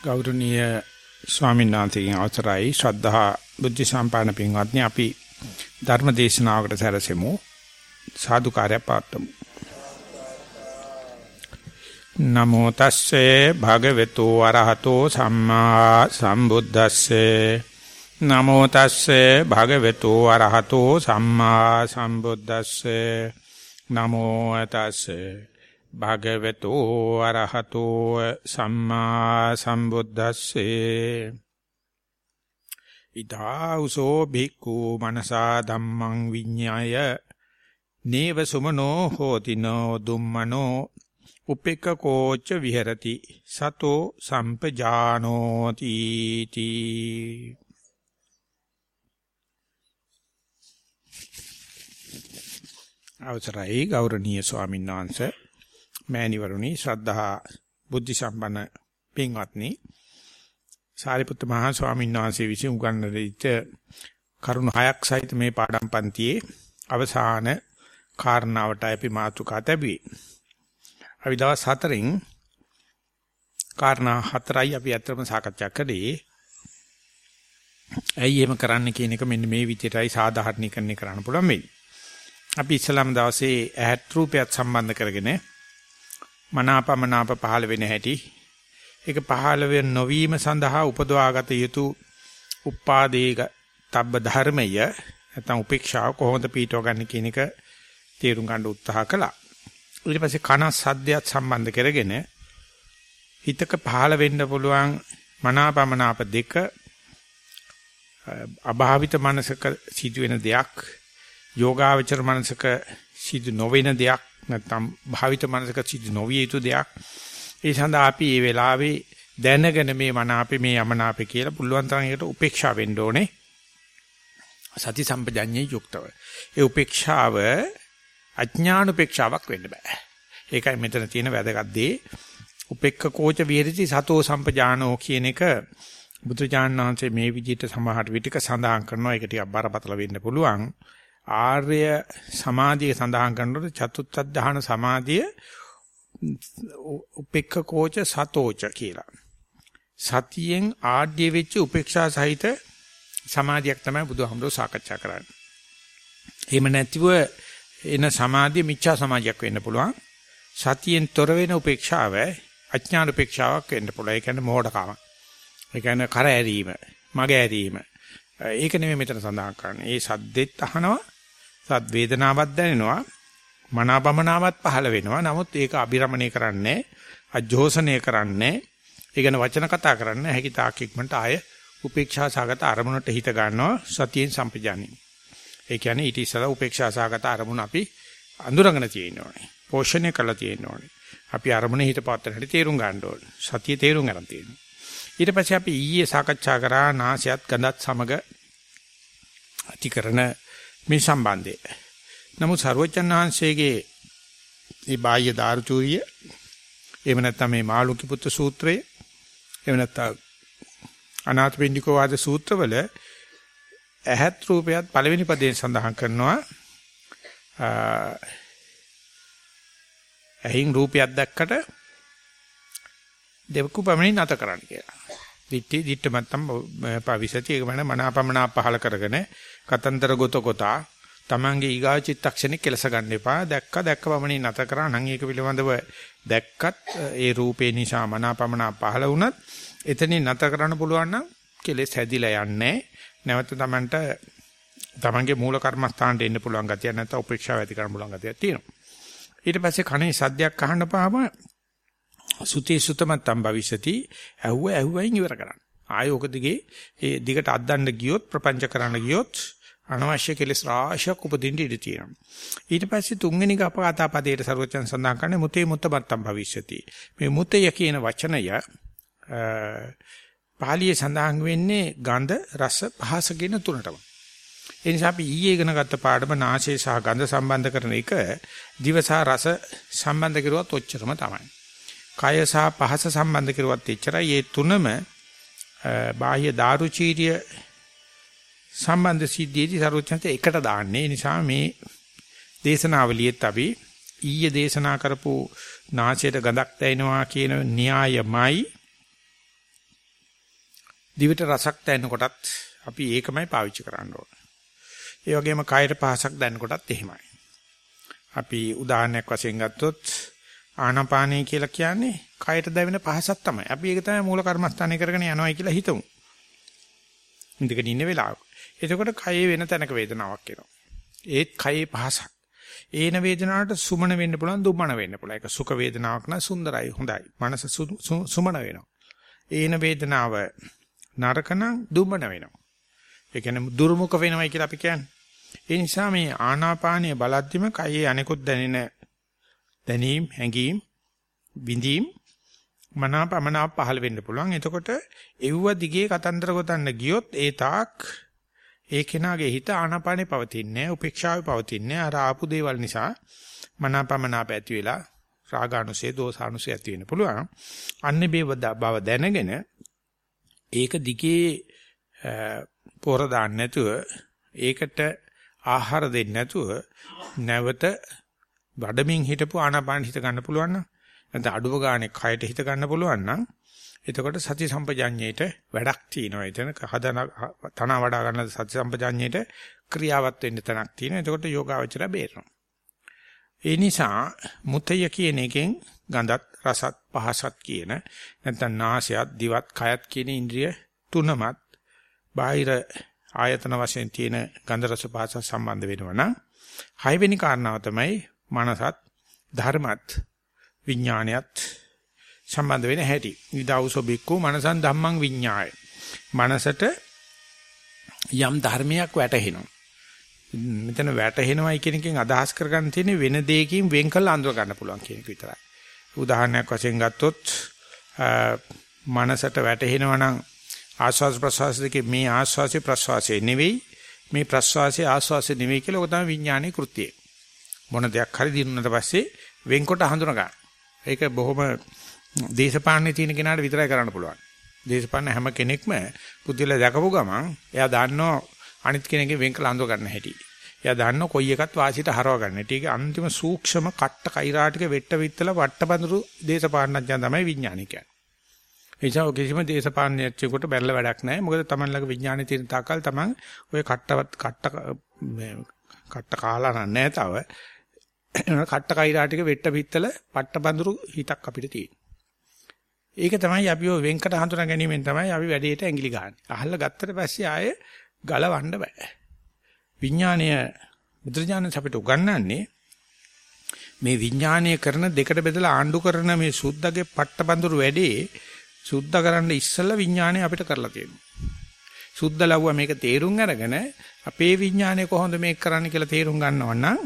ගෞරවනීය ස්වාමීන් වහන්සේගෙන් අවසරයි. ශ්‍රද්ධා බුද්ධ සම්පන්න පින්වත්නි අපි ධර්ම දේශනාවකට සැරසෙමු සාදුකාරය පාත්තමු නමෝ තස්සේ භගවතු වරහතෝ සම්මා සම්බුද්දස්සේ. නමෝ තස්සේ භගවතු වරහතෝ සම්මා සම්බුද්දස්සේ. නමෝ තස්සේ භගවතු අරහතෝ සම්මා සම්බුද්දස්සේ. ඊතාවුසෝ භික්ඛු මනසා ධම්මං විඤ්ඤාය. නේව සුමනෝ හෝති නෝ දුම්මනෝ උපෙක්ඛකෝච විහෙරති සතෝ සම්පජානෝති තී. අවසරයි ගෞරවනීය ස්වාමීන් වහන්සේ මෑණිවරුනි ශ්‍රද්ධා බුද්ධ සම්පන්න පින්වත්නි සාරිපුත්ත මහා ස්වාමීන් වහන්සේ විසින් උගන්වන විට කරුණු හයක් සහිත මේ පාඩම් පන්තියේ අවසාන කාරණාවට අපි මාතෘකා තැබුවේ. අපි දවස් හතරෙන් කාරණා හතරයි අපි අත්‍තරම සාකච්ඡා කළේ. ඇයි එහෙම කරන්න කියන එක මෙන්න මේ විදිහටයි සාධාරණීකරණය කරන්න පුළුවන් වෙන්නේ. අපි ඉස්ලාම් දවසේ ඇහත් රූපයත් සම්බන්ධ කරගෙන මනාපමනාප පහළ වෙන හැටි ඒක පහළ වෙන නොවීම සඳහා උපදවාගත යුතු උපාදේක තබ්බ ධර්මය නැත්නම් උපේක්ෂාව කොහොමද පීඨව ගන්න කියන එක තේරුම් ගන්න උත්සාහ කළා. ඊට පස්සේ කන සද්දයක් සම්බන්ධ කරගෙන හිතක පහළ වෙන්න පුළුවන් මනාපමනාප දෙක අභාවිත මනසක සිදුවෙන දෙයක් යෝගාවචර මනසක සිදු නොවන දෙයක් නැත්නම් භාවිත මනසක සිදු නොවිය යුතු දෙයක්. ඒ සඳහා අපි මේ වෙලාවේ දැනගෙන මේ මනාපේ මේ යමනාපේ කියලා පුළුවන් තරම් ඒකට උපේක්ෂා වෙන්න ඕනේ. සති සම්පජඤ්ඤේ යුක්තව. ඒ උපේක්ෂාව අඥාන උපේක්ෂාවක් වෙන්න බෑ. ඒකයි මෙතන තියෙන වැදගත් දේ. උපෙක්ඛ කෝච විහෙරති සතෝ සම්පජානෝ කියන එක බුදුජානනාංශයේ මේ විදිහට සමහර විටක සඳහන් කරනවා. ඒක ටිකක් බරපතල වෙන්න පුළුවන්. ආර්ය සමාධිය සඳහන් කරනකොට චතුත්ථ ධාන සමාධිය උපේක්ඛ කෝච සතෝච කියලා. සතියෙන් ආඩ්‍ය වෙච්ච උපේක්ෂා සහිත සමාධියක් තමයි බුදුහාමුදුරුවෝ සාකච්ඡා කරන්නේ. එහෙම නැතිව එන සමාධිය මිච්ඡා සමාධියක් වෙන්න පුළුවන්. සතියෙන් තොර වෙන උපේක්ෂාව අඥාන උපේක්ෂාවක් වෙන්න පුළුවන්. ඒ කියන්නේ මෝඩකම. ඒ කියන්නේ කර ඇරීම, මග ඇරීම. ඒක නෙමෙයි මෙතන සඳහන් කරන්නේ. ඒ සද්දෙත් අහනවා සත් වේදනාවක් දැනෙනවා මනාපමනාවක් පහළ වෙනවා. නමුත් ඒක අබිරමණය කරන්නේ අජෝසනය කරන්නේ ඒ ගැන වචන කතා කරන්නේ හැකි තාක් ඉක්මනට ආය උපේක්ෂා සාගත අරමුණට හිත ගන්නවා සතියෙන් සම්පජානින් ඒ කියන්නේ ඊට ඉස්සලා උපේක්ෂා සාගත අරමුණ අපි අඳුරගෙන තියෙන්න ඕනේ. පෝෂණය කරලා තියෙන්න ඕනේ. අපි අරමුණේ හිත පාත්‍රන හැටි තේරුම් ගන්න ඕනේ. සතිය තේරුම් ගන්න තියෙනවා. ඊට පස්සේ අපි ඊයේ සාකච්ඡා කරා නාසයත් ගඳත් සමග ඇති කරන මේ සම්බන්ධය. නමුත් සර්වචන් වහන්සේගේ මේ බාහ්‍ය දාර්චූරිය එහෙම නැත්නම් මේ මාළුක්‍ය පුත්‍ර සූත්‍රය එහෙම නැත්නම් අනාථපිණ්ඩිකෝ වාද සූත්‍රවල ඇහත් රූපයත් පළවෙනි පදයෙන් සඳහන් කරනවා ඇහින් රූපයක් දැක්කට දෙවකු පමණින් නැත කරන්න කියලා. දිට්ටි දිට්ටමත්තම් පවිසති. ඒක මන මනාපමනා පහල කරගෙන කතන්දර ගොත කොටා තමන්ගේ ඊගා චිත්තක්ෂණේ කෙලස ගන්න එපා. දැක්ක දැක්ක පමණින් නැත කරා නම් ඒක පිළිබඳව දැක්කත් ඒ රූපේ නිසා මනාපමනා පහල වුණත් එතනින් නැත කරන්න පුළුවන් නම් කෙලස් හැදිලා යන්නේ. නැවත තමන්ට තමන්ගේ මූල කර්මස්ථානට එන්න පුළුවන් ගතිය නැත්නම් උපේක්ෂාව ඇති කරන්න පුළුවන් ගතියක් තියෙනවා. ඊට පස්සේ කණේ සද්දයක් අහන්න පාම සුතේ සුතමත්තම් භවිෂති ඇහුව ඇහුවයින් ඉවර කරන්න. ආයෝක දිගේ ඒ දිගට අද්දන්න ගියොත් ප්‍රපංච කරන්න ගියොත් අනවශ්‍ය කෙලෙස් රාශියක් උපදින්න ඉඩ තියෙනවා. ඊට පස්සේ තුන්වෙනි කපකතා පදයට ਸਰවචන් සඳහන් කරන්නේ මුතේ මුත්තමත්තම් භවිෂති. මේ මුතය කියන වචනය පාලියේ සඳහන් වෙන්නේ ගඳ රස පහස කියන තුනටම. ඒ නිසා අපි ඊයේ ඉගෙන ගත්ත පාඩම නාසය සහ ගඳ සම්බන්ධ කරන එක දිව සහ රස සම්බන්ධ කරුවත් ඔච්චරම තමයි. කය සහ පහස සම්බන්ධ කරුවත් එච්චරයි. මේ තුනම බාහ්‍ය දාරුචීරිය සම්බන්ධ සිද්ධියේදී සරුවචනත එකට දාන්නේ. නිසා මේ දේශනාවලියෙත් අපි ඊයේ දේශනා කරපු නාසයට ගඳක් දැනෙනවා කියන න්‍යායමයි දිවට රසක් දැනෙනකොටත් අපි ඒකමයි පාවිච්චි කරන්න ඕන. ඒ වගේම කායයට පහසක් දැනෙනකොටත් එහෙමයි. අපි උදාහරණයක් වශයෙන් ගත්තොත් ආනාපානය කියලා කියන්නේ කායට දැවෙන පහසක් තමයි. අපි ඒක තමයි මූල කර්මස්ථානය කරගෙන යනවායි කියලා හිතමු. ඉඳගෙන ඉන්න වෙලාව. එතකොට කයේ වෙන තැනක වේදනාවක් එනවා. ඒත් කයේ පහසක්. ඒන වේදනාවට සුමන වෙන්න පුළුවන් දුම්මන වෙන්න පුළුවන්. ඒක සුඛ වේදනාවක් නම් සුන්දරයි හොඳයි. මනස සුමන වෙනවා. ඒන වේදනාව නරක නම් දුම්මන වෙනවා. ඒ කියන්නේ දුර්මුඛ වෙනවයි කියලා අපි කියන්නේ. ඒ නිසා මේ ආනාපානීය බලද්දිම කයේ අනිකුත් දැනෙන දැනීම්, හැඟීම්, විඳීම් මනාපමනාප පහළ වෙන්න පුළුවන්. එතකොට එව්ව දිගේ කතන්දර ගොතන්න ගියොත් ඒ තාක් ඒ කෙනාගේ හිත ආනාපානේ පවතින්නේ උපේක්ෂාවේ පවතින්නේ අර ආපු දේවල් නිසා මනාපමනාප ඇති වෙලා රාගානුසය දෝසානුසය ඇති වෙන්න පුළුවන්. අන්නේ බව දැනගෙන ඒක දිගේ පොර දාන්න නැතුව ඒකට ආහාර දෙන්නේ නැතුව නැවත වඩමින් හිටපු ආනාපාන හිත ගන්න පුළුවන් නම් නැත්නම් අඩුව ගානේ කයට හිත ගන්න පුළුවන් නම් එතකොට සති සම්පජාඤ්ඤයට වැඩක් තියෙනවා. එතන හදන තන වඩා ගන්න සති සම්පජාඤ්ඤයට ක්‍රියාවත් වෙන්න තැනක් තියෙනවා. එතකොට යෝගාවචර බේරනවා. ඒ නිසා මුතය කියන එකෙන් ගඳත් රසත් පහසත් කියන නැත්නම් නාසයත් දිවත් කයත් කියන ඉන්ද්‍රිය තුනමත් බාහිර ආයතන වශයෙන් තියෙන ගන්ධ රස පහස සම්බන්ධ වෙනවා නම් හයවෙනි කාරණාව තමයි මනසත් ධර්මත් විඥානයත් සම්බන්ධ වෙන හැටි. විදෞසෝ බික්කු මනසං ධම්මං විඥාය. මනසට යම් ධර්මයක් වැටහෙනවා. මෙතන වැටහෙනවයි කියන එකෙන් අදහස් කරගන්න තියෙන්නේ වෙන දෙයකින් වෙන් කළ අඳුර ගන්න පුළුවන් කියන එක විතරයි. උදාහරණයක් වශයෙන් ගත්තොත් මනසට වැටහෙනවා නම් ආස්වාස් ප්‍රසවාස දෙකේ මේ ආස්වාසේ ප්‍රසවාසයේ නෙවෙයි මේ ප්‍රසවාසයේ ආස්වාසේ නෙවෙයි කියලා ඔක තමයි විඥානයේ කෘත්‍යය. මොන දෙයක් හරි දිනුනට පස්සේ වෙන්කොට හඳුන ගන්න. ඒක බොහොම දේශපාලනේ තියෙන කෙනාට විතරයි කරන්න පුළුවන්. දේශපාලන හැම කෙනෙක්ම පුදුල දැකපු ගමන් එයා දන්නෝ අනිත් කෙනෙක්ගේ වෙන් කළ අඳුර ගන්න හැටි. එයා දන්නෝ කොයි එකත් වාසියට හරව ගන්න. ඒක අන්තිම සූක්ෂම කට්ට කෛරාටික වෙට්ට විත්තල වට්ටපඳුරු දේශපාලනඥයන් තමයි විඥානිකයන්. එනිසා කිසිම දේශපාලනඥයෙකුට බැලලා වැඩක් නැහැ. මොකද Taman ළඟ විඥානේ තියෙන තාකල් Taman ඔය කට්ටවත් කට්ට කට්ට කාලා නැහැ තව. කට්ට කෛරා ටික වෙට්ට පිත්තල පට්ට බඳුරු හිතක් අපිට තියෙන. ඒක තමයි අපි ඔය වෙන්කට හඳුනා ගැනීමෙන් තමයි අපි වැඩේට ඇඟිලි ගහන්නේ. අහලා ගත්තට පස්සේ ආයේ ගලවන්න බෑ. විඥාණය බුදුරජාණන් අපිට උගන්වන්නේ මේ විඥාණය කරන දෙකට බෙදලා ආණ්ඩු කරන මේ සුද්ධගේ පට්ට බඳුරු වැඩේ සුද්ධ කරන්න ඉස්සෙල්ලා විඥාණය අපිට කරලා තියෙනවා. සුද්ධ ලව්වා මේක තේරුම් අරගෙන අපේ විඥාණය කොහොමද මේක කරන්න කියලා තේරුම් ගන්නව නම්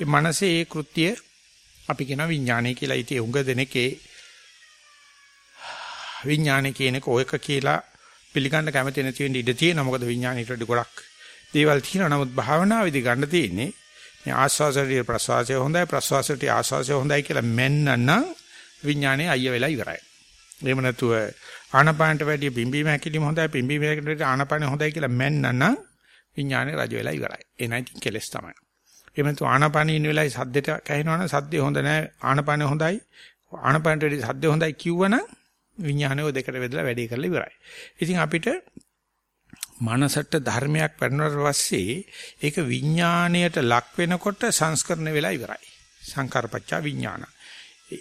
ඒ මනසේ ඒ කෘත්‍ය අපි කියන විඥානය කියලා ඉතින් උඟ දෙනකේ විඥානය කියන එක ඔයක කියලා පිළිගන්න කැමති නැති වෙන්න ඉඩ තියෙනවා මොකද විඥානයට ගොඩක් දේවල් තියෙනවා නමුත් භාවනාවේදී ගන්න තියෙන්නේ මේ ආස්වාසයේ ප්‍රසවාසය හොඳයි ප්‍රසවාසයේ ආස්වාසය හොඳයි කියලා මෙන්නන විඥානේ අයිය වෙලා ඉවරයි. එහෙම නැතුව ආනපානට වැඩිය පිම්බීම හැකිලිම හොඳයි පිම්බීම හැකිලිට ආනපාන හොඳයි කියලා මෙන්නන විඥානේ රජ වෙලා ඉවරයි. ඒ නැති කෙලස් තමයි. එහෙම නැතු ආනාපානෙ ඉන්න වෙලාවේ සද්දෙට කැහෙනවනම් සද්දේ හොඳ නැහැ ආනාපානෙ හොඳයි ආනාපානට වැඩි සද්දේ හොඳයි කිව්වනම් විඥානය ඔය දෙකට බෙදලා වැඩේ කරලා ඉවරයි. ඉතින් අපිට මනසට ධර්මයක් වැඩනවට පස්සේ ඒක විඥාණයට ලක් වෙනකොට සංස්කරණය වෙලා ඉවරයි. සංකාරපච්චා විඥාන.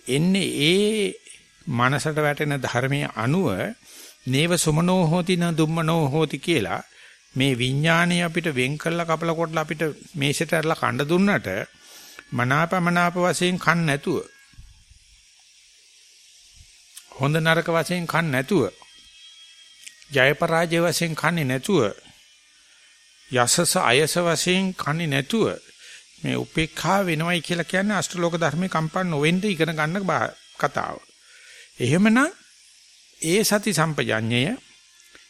එන්නේ ඒ මනසට වැටෙන ධර්මයේ අනුව නේව සුමනෝ හෝති න දුම්මනෝ හෝති කියලා මේ විඥාණය අපිට වෙන් කළා කපලා කොටලා අපිට මේසෙට ඇරලා කණ්ඩ දුන්නට මනාපමනාප වශයෙන් කන් නැතුව හොඳ නරක වශයෙන් කන් නැතුව ජය පරාජය වශයෙන් කන්නේ නැතුව යසස අයස වශයෙන් කන්නේ නැතුව මේ උපේක්ඛා වෙනවයි කියලා කියන්නේ අෂ්ටලෝක ධර්මේ කම්පන් නොවෙන්න ඉගෙන ගන්න කතාව. එහෙමනම් ඒ සති සම්පජඤ්ඤය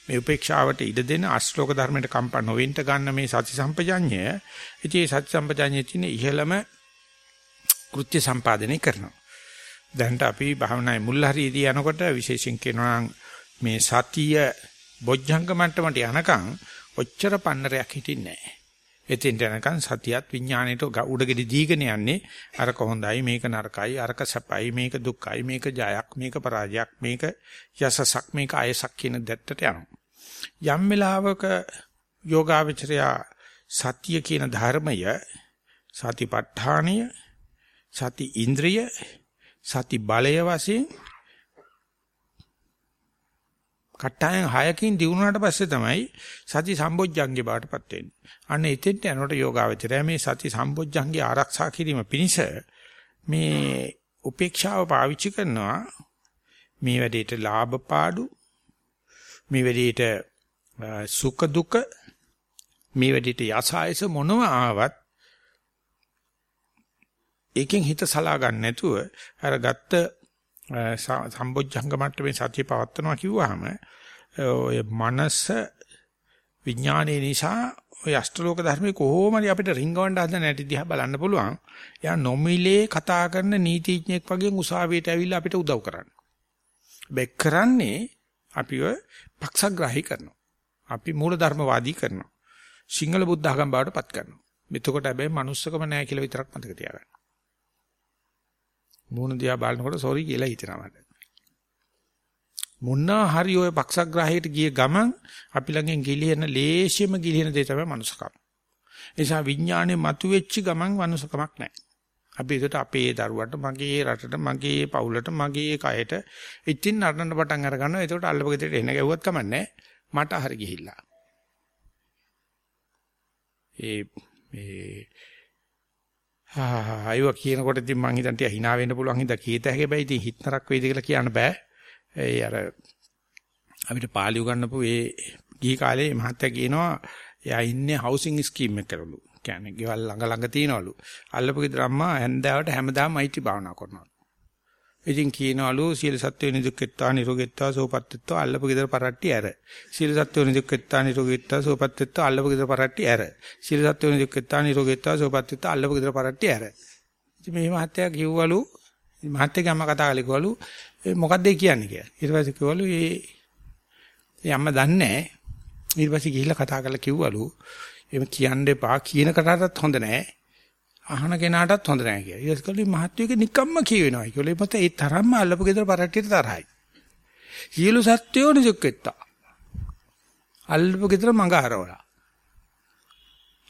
මේ උපේක්ෂාවට ඉඩ දෙන අශ්ලෝක ධර්මයට කම්පා නොවෙන්න ගන්න මේ සති සම්පජඤ්ඤය. ඉතින් මේ සති සම්පජඤ්ඤයේ තියෙන ඉහළම කෘත්‍ය සම්පාදනය කරනවා. දැන්ට අපි භාවනායේ මුල් හරියදී යනකොට විශේෂයෙන් කියනවා මේ සතිය බොජ්ජංග මට්ටමට යනකම් ඔච්චර පන්නරයක් හිටින්නේ නැහැ. එතෙන්ට යනකන් සතියත් විඥාණයට උඩගෙඩි දීගෙන යන්නේ අරක හොඳයි මේක නරකයි අරක සැපයි මේක දුක්ඛයි මේක ජයක් මේක පරාජයක් මේක යසසක් මේක අයසක් කියන දෙත්තට යනවා. යම් වෙලාවක යෝගාවචරය සතිය කියන ධර්මය සතිපට්ඨානය සති ඉන්ද්‍රිය සති බලය වශයෙන් කට්ටයන් 6කින් දිනුනාට පස්සේ තමයි සති සම්බොජ්ජංගේ බාටපත් වෙන්නේ. අන්න එතෙන්ට යනකොට යෝගාවචරය මේ සති සම්බොජ්ජංගේ ආරක්ෂා කිරීම පිණිස මේ උපේක්ෂාව පාවිච්චි කරනවා මේ වැඩේට ලාභ පාඩු මේ වැඩේට සුඛ දුක මේ වැඩේට යසායස මොනව ආවත් ඒකෙන් හිත සලා ගන්න නැතුව අර ගත්ත සම්බොජ්ජංග මට්ටමේ සතිය පවත්නවා කිව්වහම ඔය මනස විඥානයේ නිසා ඔය අෂ්ටලෝක ධර්මයේ කොහොම හරි අපිට රිංගවන්න හදන නැටි දිහා බලන්න පුළුවන්. එයා නොමිලේ කතා කරන නීතිඥෙක් වගේ උසාවියට ඇවිල්ලා අපිට උදව් කරන්න. බෙක් කරන්නේ අපිව පක්ෂග්‍රාහී කරනවා. අපි මූලධර්මවාදී කරනවා. සිංහල බුද්ධ ආගම් බවට පත් කරනවා. මෙතකොට හැබැයි manussකම නැහැ කියලා විතරක් මතක තියාගන්න. මූණ දිහා බලනකොට සෝරි කියලා හිතෙනවා මට. මුන්නා හරි ඔය පක්ෂග්‍රාහයට ගිය ගමන් අපි ළඟෙන් ගිලින ලේසියම ගිලින දේ තමයි මනුස්සකම. ඒ නිසා විඥානේ මතුවෙච්ච ගමන් මනුස්සකමක් නැහැ. අපි ඒකට අපේ දරුවට මගේ රටට මගේ පවුලට මගේ කයට ඉතින් නරනන පටන් අර ගන්නවා. ඒකට අල්ලපගෙදට එන ගැව්වත් කමන්නේ මට හරි ගිහිල්ලා. ඒ මේ ආයව කියනකොට ඉතින් මං හිතන් ටික hina වෙන්න පුළුවන් හින්දා කීත හැකබැයි ඉතින් හිටනරක් වෙයිද කියලා කියන්න බෑ. ඒ අර අපිට පාලි උගන්නපු ඒ ගිහි කාලේ මහත්තයා කියනවා එයා ඉන්නේ හවුසින් ස්කීම් එකකලු. කියන්නේ ගෙවල් ළඟ ළඟ තියනවලු. අල්ලපු ගෙදර අම්මා හැන්දාවට හැමදාම මෛත්‍රී භාවනා කරනවා. ඉතින් කියනවලු සීල සත්‍ය නිදුක්කෙත්තා නිරෝගෙත්තා සෝපත්ත්වා අල්ලපු ගෙදර පරට්ටි ඇර. සීල සත්‍ය නිදුක්කෙත්තා නිරෝගෙත්තා සෝපත්ත්වා අල්ලපු ගෙදර පරට්ටි ඇර. සීල සත්‍ය නිදුක්කෙත්තා නිරෝගෙත්තා සෝපත්ත්වා අල්ලපු ගෙදර පරට්ටි ඇර. ඉතින් මේ මහත්තයා කිව්වලු මහත්තයාගේ අම්මා කතා කළේ කිව්වලු මොකක්ද කියන්නේ කියලා. ඊට පස්සේ කිව්වලු ඒ ඒ අම්මා දන්නේ නැහැ. ඊට පස්සේ ගිහිල්ලා කතා කරලා කිව්වලු එහෙම කියන්න එපා කියන කතාවටත් හොඳ නැහැ. අහන කෙනාටත් හොඳ නැහැ කියලා. ඊට පස්සේ මහත්වියක නිකම්ම කියවෙනවා. ඒකෝලේ මත ඒ තරම්ම අල්ලපු ගෙදර පරට්ටියට තරහයි. සියලු සත්‍යෝ නිසුක්කෙත්තා. අල්ලපු ගෙදර මඟ හරවලා.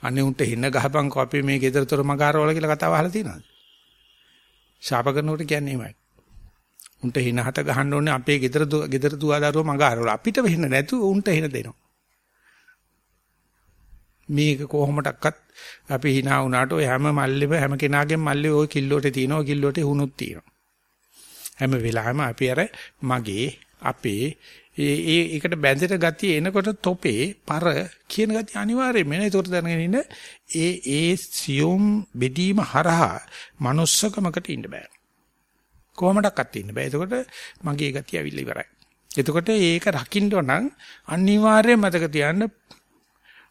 අනේ උන්ට හින්න ගහපන්කෝ අපි මේ ගෙදරතොර මඟ හරවලා කියලා කතාව අහලා තියෙනවද? ශාප කරනකොට කියන්නේ එහෙමයි. උන්ට හින හත ගහන්න ඕනේ අපේ ගෙදර ගෙදර දුවදරුවෝ මඟ හරවලා. අපිට වෙන්න නැතු උන්ට හින දෙනවා. මේක කොහොමඩක්වත් අපි hina වුණාට ඔය හැම මල්ලෙම හැම කෙනාගේම මල්ලේ ওই කිල්ලෝට තියෙනවා ඔය කිල්ලෝට හුණුත් තියෙනවා. හැම වෙලාවෙම අපි අර මගේ අපේ ඒ ඒකට බැඳෙට ගතිය එනකොට තොපේ පර කියන ගතිය අනිවාර්යයෙන්ම එන ඒකට දැනගෙන ඉන්න ඒ ඒ සියුම් බෙදීම හරහා manussකමකට ඉන්න බෑ. කොහොමඩක්වත් ඉන්න බෑ. ඒකට මගේ ගතිය අවිල්ල ඉවරයි. එතකොට ඒක රකින්න නම් අනිවාර්යයෙන් මතක තියාගන්න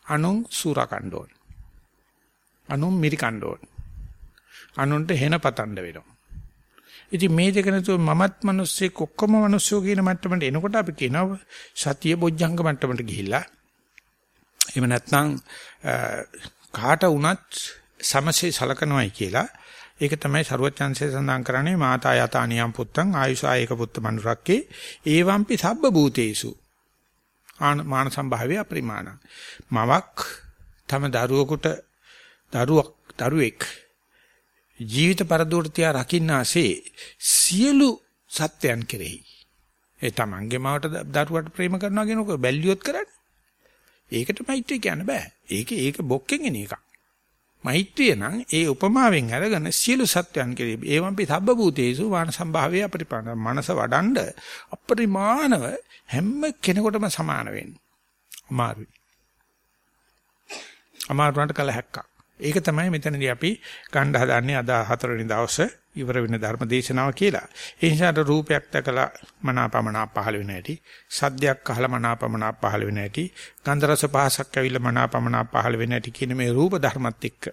අනුන් සූරා කණ්ඩ ඕන. අනුන් මිරි කණ්ඩ ඕන. අනුන්ට හෙන පතන්න වෙනවා. ඉතින් මේ දෙක නැතුව මමත් මිනිස්සෙක් ඔක්කොම මිනිස්සෝ කියන මට්ටමට එනකොට අපි කියනවා සතිය බොජ්ජංග මට්ටමට ගිහිල්ලා එහෙම නැත්නම් කාට වුණත් සමසේ සලකනවායි කියලා ඒක තමයි ਸਰුවචන්සේ සඳහන් කරන්නේ මාතා යතානියම් පුත්තං ආයුෂායක පුත්ත මනුරක්කේ ඒවම්පි සබ්බ භූතේසු මාන සම්භාවය අපරිමාණ. මවක් තම දරුවෙකුට දරුවක් දරුවෙක් ජීවිත පරදුවට තියා රකින්නාසේ සියලු සත්‍යයන් කෙරෙහි ඒ තමන්ගේ මවට දරුවට ප්‍රේම කරනවා කියනකො බැල්ලියොත් කරන්නේ. ඒකට මෛත්‍රිය කියන්න බෑ. ඒක ඒක බොක්කෙන් එන එකක්. මෛත්‍රිය නම් ඒ උපමාවෙන් අරගෙන සියලු සත්‍යයන් කෙරෙහි ඒවම්පි සබ්බ භූතේසු වාන සම්භාවය අපරිපාණ මනස වඩන්ඩ අපරිමාණව හැම කෙනෙකුටම සමාන වෙන්න. අමාරුයි. අමාරුන්ට කල හැක්කක්. ඒක තමයි මෙතනදී අපි ගන්න හදන්නේ අද හතරවෙනි දවසේ ඉවර වෙන ධර්ම දේශනාව කියලා. ඒ නිසා රූපයක් දැකලා මනාපමනා පහළ වෙන හැටි, සද්දයක් අහලා මනාපමනා පහළ වෙන හැටි, ගන්ධ රස පහසක් ඇවිල්ලා මනාපමනා පහළ වෙන හැටි කියන මේ රූප ධර්මත් එක්ක.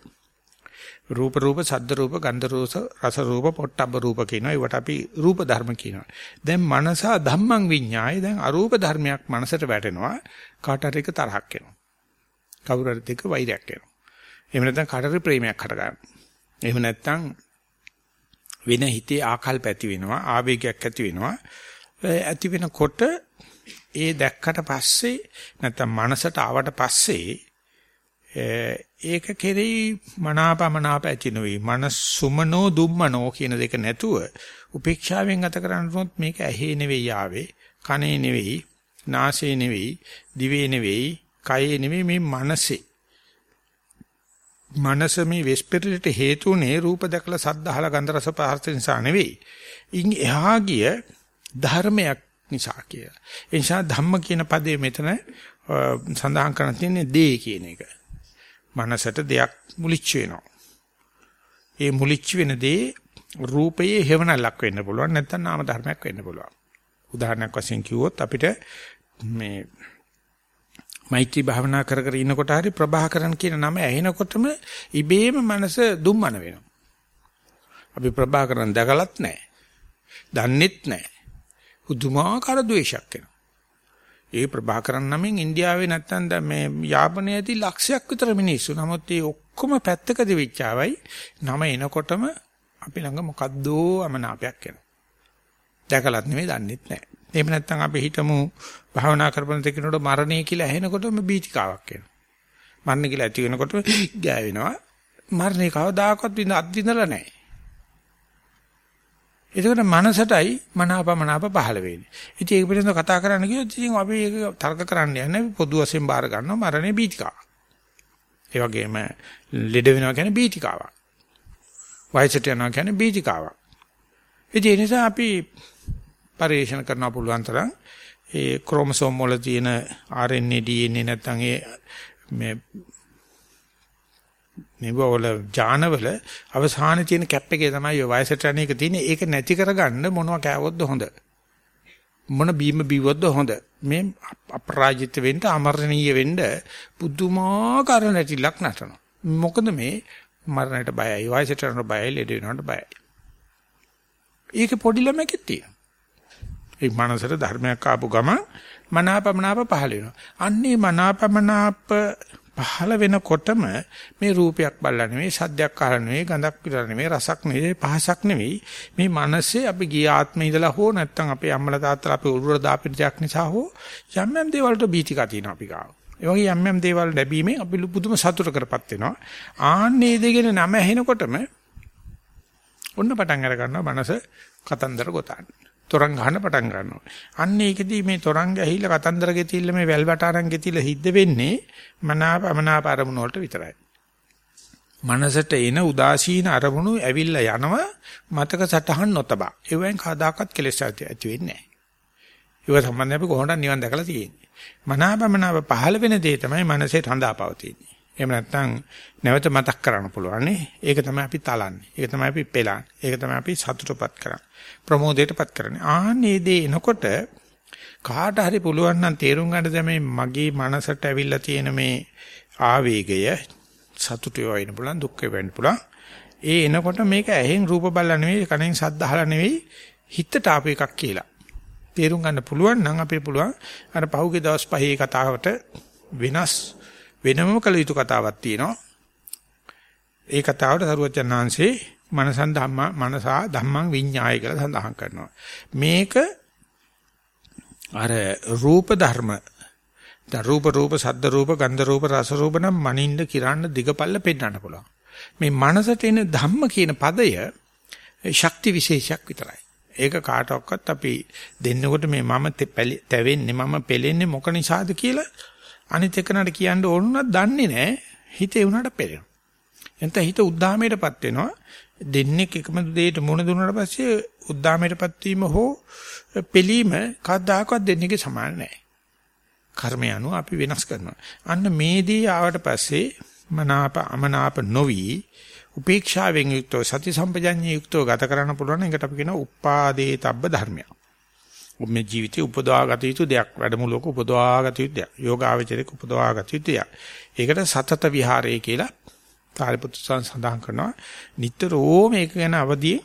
රූප රූප සද්ද රූප ගන්ධ රූප රස රූප පොට්ටබ්බ රූප කියනවා. ඒවට අපි රූප ධර්ම කියනවා. දැන් මනස ධම්මං විඤ්ඤාය. දැන් අරූප ධර්මයක් මනසට වැටෙනවා. කාට හරි එක තරහක් එනවා. කවුරු හරි දෙක වෛරයක් එනවා. එහෙම නැත්නම් කටරි ප්‍රේමයක් හට ගන්නවා. එහෙම නැත්නම් වෙන හිතේ ආකල්ප ඇති වෙනවා, ආවේගයක් ඇති වෙනවා. ඇති වෙනකොට ඒ දැක්කට පස්සේ නැත්නම් මනසට ආවට පස්සේ ඒක කෙරෙහි මනාපමනාප ඇති නොවේ. මනසුමනෝ දුම්මනෝ කියන දෙක නැතුව උපේක්ෂාවෙන් ගත කරනොත් මේක ඇහි නෙවෙයි ආවේ, කනේ නෙවෙයි, නාසයේ නෙවෙයි, දිවේ නෙවෙයි, කයේ නෙවෙයි මේ මනසේ. මනස මේ වෙස්පෙරට හේතුනේ රූප දැකලා සද්ද අහලා ගන්ධ රස පහර්ථ නිසා නෙවෙයි. ඉන් එහා ගිය ධර්මයක් නිසා කියලා. ඒ නිසා ධම්ම කියන පදේ මෙතන සඳහන් කරන්න තියෙන්නේ දේ කියන එක. මනසට දෙයක් මුලිච්ච වෙනවා. ඒ මුලිච්ච වෙන දේ රූපයේ හේවණලක් වෙන්න පුළුවන් නැත්නම් නාම ධර්මයක් වෙන්න පුළුවන්. උදාහරණයක් වශයෙන් කිව්වොත් අපිට මේ මෛත්‍රී භාවනා කර කර ඉන්නකොට හරි ප්‍රභාකරන් කියන නම ඇහෙනකොටම ඉබේම මනස දුම්මන වෙනවා. අපි ප්‍රභාකරන් දැකලත් නැහැ. දන්නෙත් නැහැ. පුදුමාකාර ද්වේෂයක් එනවා. ඒ ප්‍රභාකරන් නමින් ඉන්දියාවේ නැත්තම් දැන් මේ යාපනයේ ඇති ලක්ෂයක් විතර මිනිස්සු. නමුත් මේ ඔක්කොම පැත්තක දිවිච්චාවයි නම එනකොටම අපි ළඟ මොකද්දෝ අමනාපයක් එනවා. දැකලත් නෙමෙයි දන්නෙත් නැහැ. එහෙම නැත්නම් අපි හිතමු භාවනා කරපන තෙකිනකොට මරණය කියලා ඇහෙනකොටම බීතිකාවක් එනවා. මරණ කියලා ඇති වෙනකොටම ගෑවෙනවා. මරණේ කවදාකවත් විඳ අත්විඳලා නැහැ. එතකොට මනසටයි මනාපමනාප පහළ වෙන්නේ. ඉතින් ඒක පිළිබඳව කතා කරන්න ගියොත් ඉතින් අපි ඒක තර්ක කරන්න යන්නේ පොදු වශයෙන් බාර ගන්නවා මරණේ බීතිකාව. ඒ වගේම ලෙඩ වෙනවා කියන්නේ බීතිකාවක්. වයසට යනවා කියන්නේ බීතිකාවක්. ඉතින් ඒ නිසා අපි පරිශන කරන්න පුළුවන් තරම් ඒ ක්‍රෝමසෝම් වල තියෙන RNA DNA නැත්නම් ඒ මේ මේවවල ඥානවල අවසානයේ තියෙන කැප් එකේ තමයි ඔය වයසට යන එක තියෙන්නේ. ඒක නැති කරගන්න මොනවා කෑවොත්ද හොඳ? මොන බීම බීවොත්ද හොඳ? මේ අපරාජිත වෙන්න අමරණීය වෙන්න පුදුමාකාර නැතිලක් නටනවා. මොකද මේ මරණයට බයයි, වයසට යන බයයි, ලෙඩ වෙනවට බයයි. ඒක පොඩි ළමයෙක්ට තියෙනවා. ඒ මනසට ධර්මයක් ආපු ගම මනාපමනාප පහල වෙනවා. අන්නේ මනාපමනාප පහළ වෙනකොටම මේ රූපයක් බලලා නෙවෙයි සද්දයක් අහලා නෙවෙයි ගඳක් පිටලා නෙවෙයි රසක් නෙවෙයි පහසක් නෙවෙයි මේ මනසේ අපි ගිය ආත්මේ ඉඳලා හෝ නැත්නම් අපේ අම්මලා තාත්තලා අපේ උරුර දාපිටයක් නිසා හෝ යම් යම් දේවල් වලට බීතිකා තියෙනවා අපි ගාව. ඒ වගේ යම් යම් දේවල් ලැබීමෙන් අපි පුදුම සතුටකටපත් වෙනවා. ආන්නේ දෙගෙන නම ඇහෙනකොටම ඔන්න පටන් අර ගන්නවා මනස කතන්දර ගොතන්න. තොරන් ගහන්න පටන් ගන්නවා. අන්න ඒකෙදී මේ තොරන් ගහිලා කතන්දර ගෙතිල්ල මේ වැල්වට අරන් ගෙතිල්ල හිද්ද වෙන්නේ මනාප අමනාප අරමුණු වලට විතරයි. මනසට එන උදාසීන අරමුණු ඇවිල්ලා යනවා මතක සටහන් නොතබා. ඒවෙන් කදාකත් කෙලෙස් ඇති වෙන්නේ නැහැ. ඒව සම්බන්ධයෙන් අපි කොහොමද නිවන් දැකලා තියෙන්නේ. මනාපමනාප පහළ වෙන දේ තමයි මනසේ රඳාපවතින්නේ. එහෙම නැත්නම් නැවත මතක් කරන්න පුළුවන් නේ. ඒක තමයි අපි තලන්නේ. ඒක තමයි අපි පෙළන්නේ. ඒක තමයි අපි සතුටපත් කරන්නේ. ප්‍රමෝදයටපත් කරන්නේ. ආන්නේ දේ එනකොට කාට හරි පුළුවන් නම් තේරුම් ගන්න දැමේ මගේ මනසට ඇවිල්ලා තියෙන මේ ආවේගය සතුට වෙන්න පුළුවන් දුක් වෙන්න පුළුවන්. ඒ එනකොට මේක ඇහෙන් රූප බලලා නෙවෙයි කනෙන් ශබ්ද අහලා නෙවෙයි හිතට ආපු එකක් කියලා. තේරුම් ගන්න පුළුවන් නම් අපිට පුළුවන් අර පහුගිය දවස් පහේ කතාවට වෙනස් වෙනම කළ යුතු කතාවක් තියෙනවා. ඒ කතාවට සරුවචන් ආංශේ මනසන් ධම්මා මනසා ධම්මං විඤ්ඤාය කියලා සඳහන් කරනවා. මේක අර රූප ධර්ම ද රූප රූප සද්ද රූප ගන්ධ රූප රස රූප නම් මනින්න කිරන්න දිගපල්ල පෙන්වන්න පුළුවන්. මේ මනසට එන ධම්ම කියන පදය ශක්ති විශේෂයක් විතරයි. ඒක කාටවත් අපි දෙන්නකොට මේ මම තැවෙන්නේ මම පෙලෙන්නේ මොක නිසාද කියලා අනිත් එකනට කියන්න ඕනුණා දන්නේ නැහැ. හිතේ උනට පෙරෙනවා. එතන හිත උද්දාමයටපත් වෙනවා. දෙන්නේ එකම දෙයට මුණ දුන්නාට පස්සේ උද්දාමයටපත් වීම හෝ පිළීම කවදාකවත් දෙන්නේක සමාන නැහැ. කර්මය අනුව අපි වෙනස් කරනවා. අන්න මේදී ආවට පස්සේ මනාප අමනාප නොවි උපේක්ෂාවෙන් යුක්තව සති සම්පජඤ්ඤය යුක්තව ගත කරන්න පුළුවන් එකට අපි කියනවා උපාදේ තබ්බ ධර්මයක්. මේ ජීවිතේ උපදවාගත යුතු දෙයක් වැඩමුළුවක උපදවාගත යුතු දෙයක් යෝගාවචරයක උපදවාගත යුතු දෙයක් ඒකට සතත විහාරය කියලා සාරිපුත්‍ර සඳහන් කරනවා නිතරම මේක ගැන අවදියේ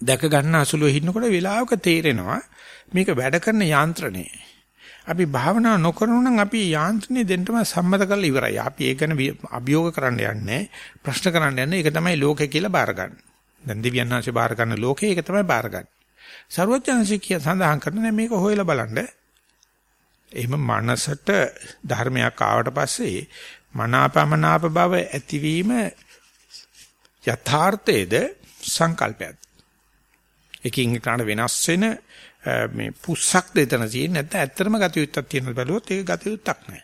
දැක ගන්න අසුලුව හින්නකොට වෙලාවක තේරෙනවා මේක වැඩ කරන යාන්ත්‍රණය අපි භාවනා නොකරන නම් අපි යාන්ත්‍රණය දෙන්නම සම්මත කරලා ඉවරයි. අපි ඒක ගැන අභියෝග කරන්න යන්නේ ප්‍රශ්න කරන්න යන්නේ ඒක තමයි ලෝකය කියලා බාර ගන්න. දැන් දෙවියන් වහන්සේ බාර ගන්න ලෝකය ඒක තමයි බාර ගන්න. ਸਰවඥාන්සේ කිය සඳහන් කරන මේක හොයලා බලන්න. එහෙම මනසට ධර්මයක් ආවට පස්සේ මනාපමනාප බව ඇතිවීම යථාර්ථයේද සංකල්පයක්ද එකින් එකට වෙනස් වෙන මේ පුස්සක් දෙතන තියෙන්නේ නැත්නම් ඇත්තටම ගතියුත්තක් තියෙන බැලුවොත් ඒක ගතියුත්තක් නෑ.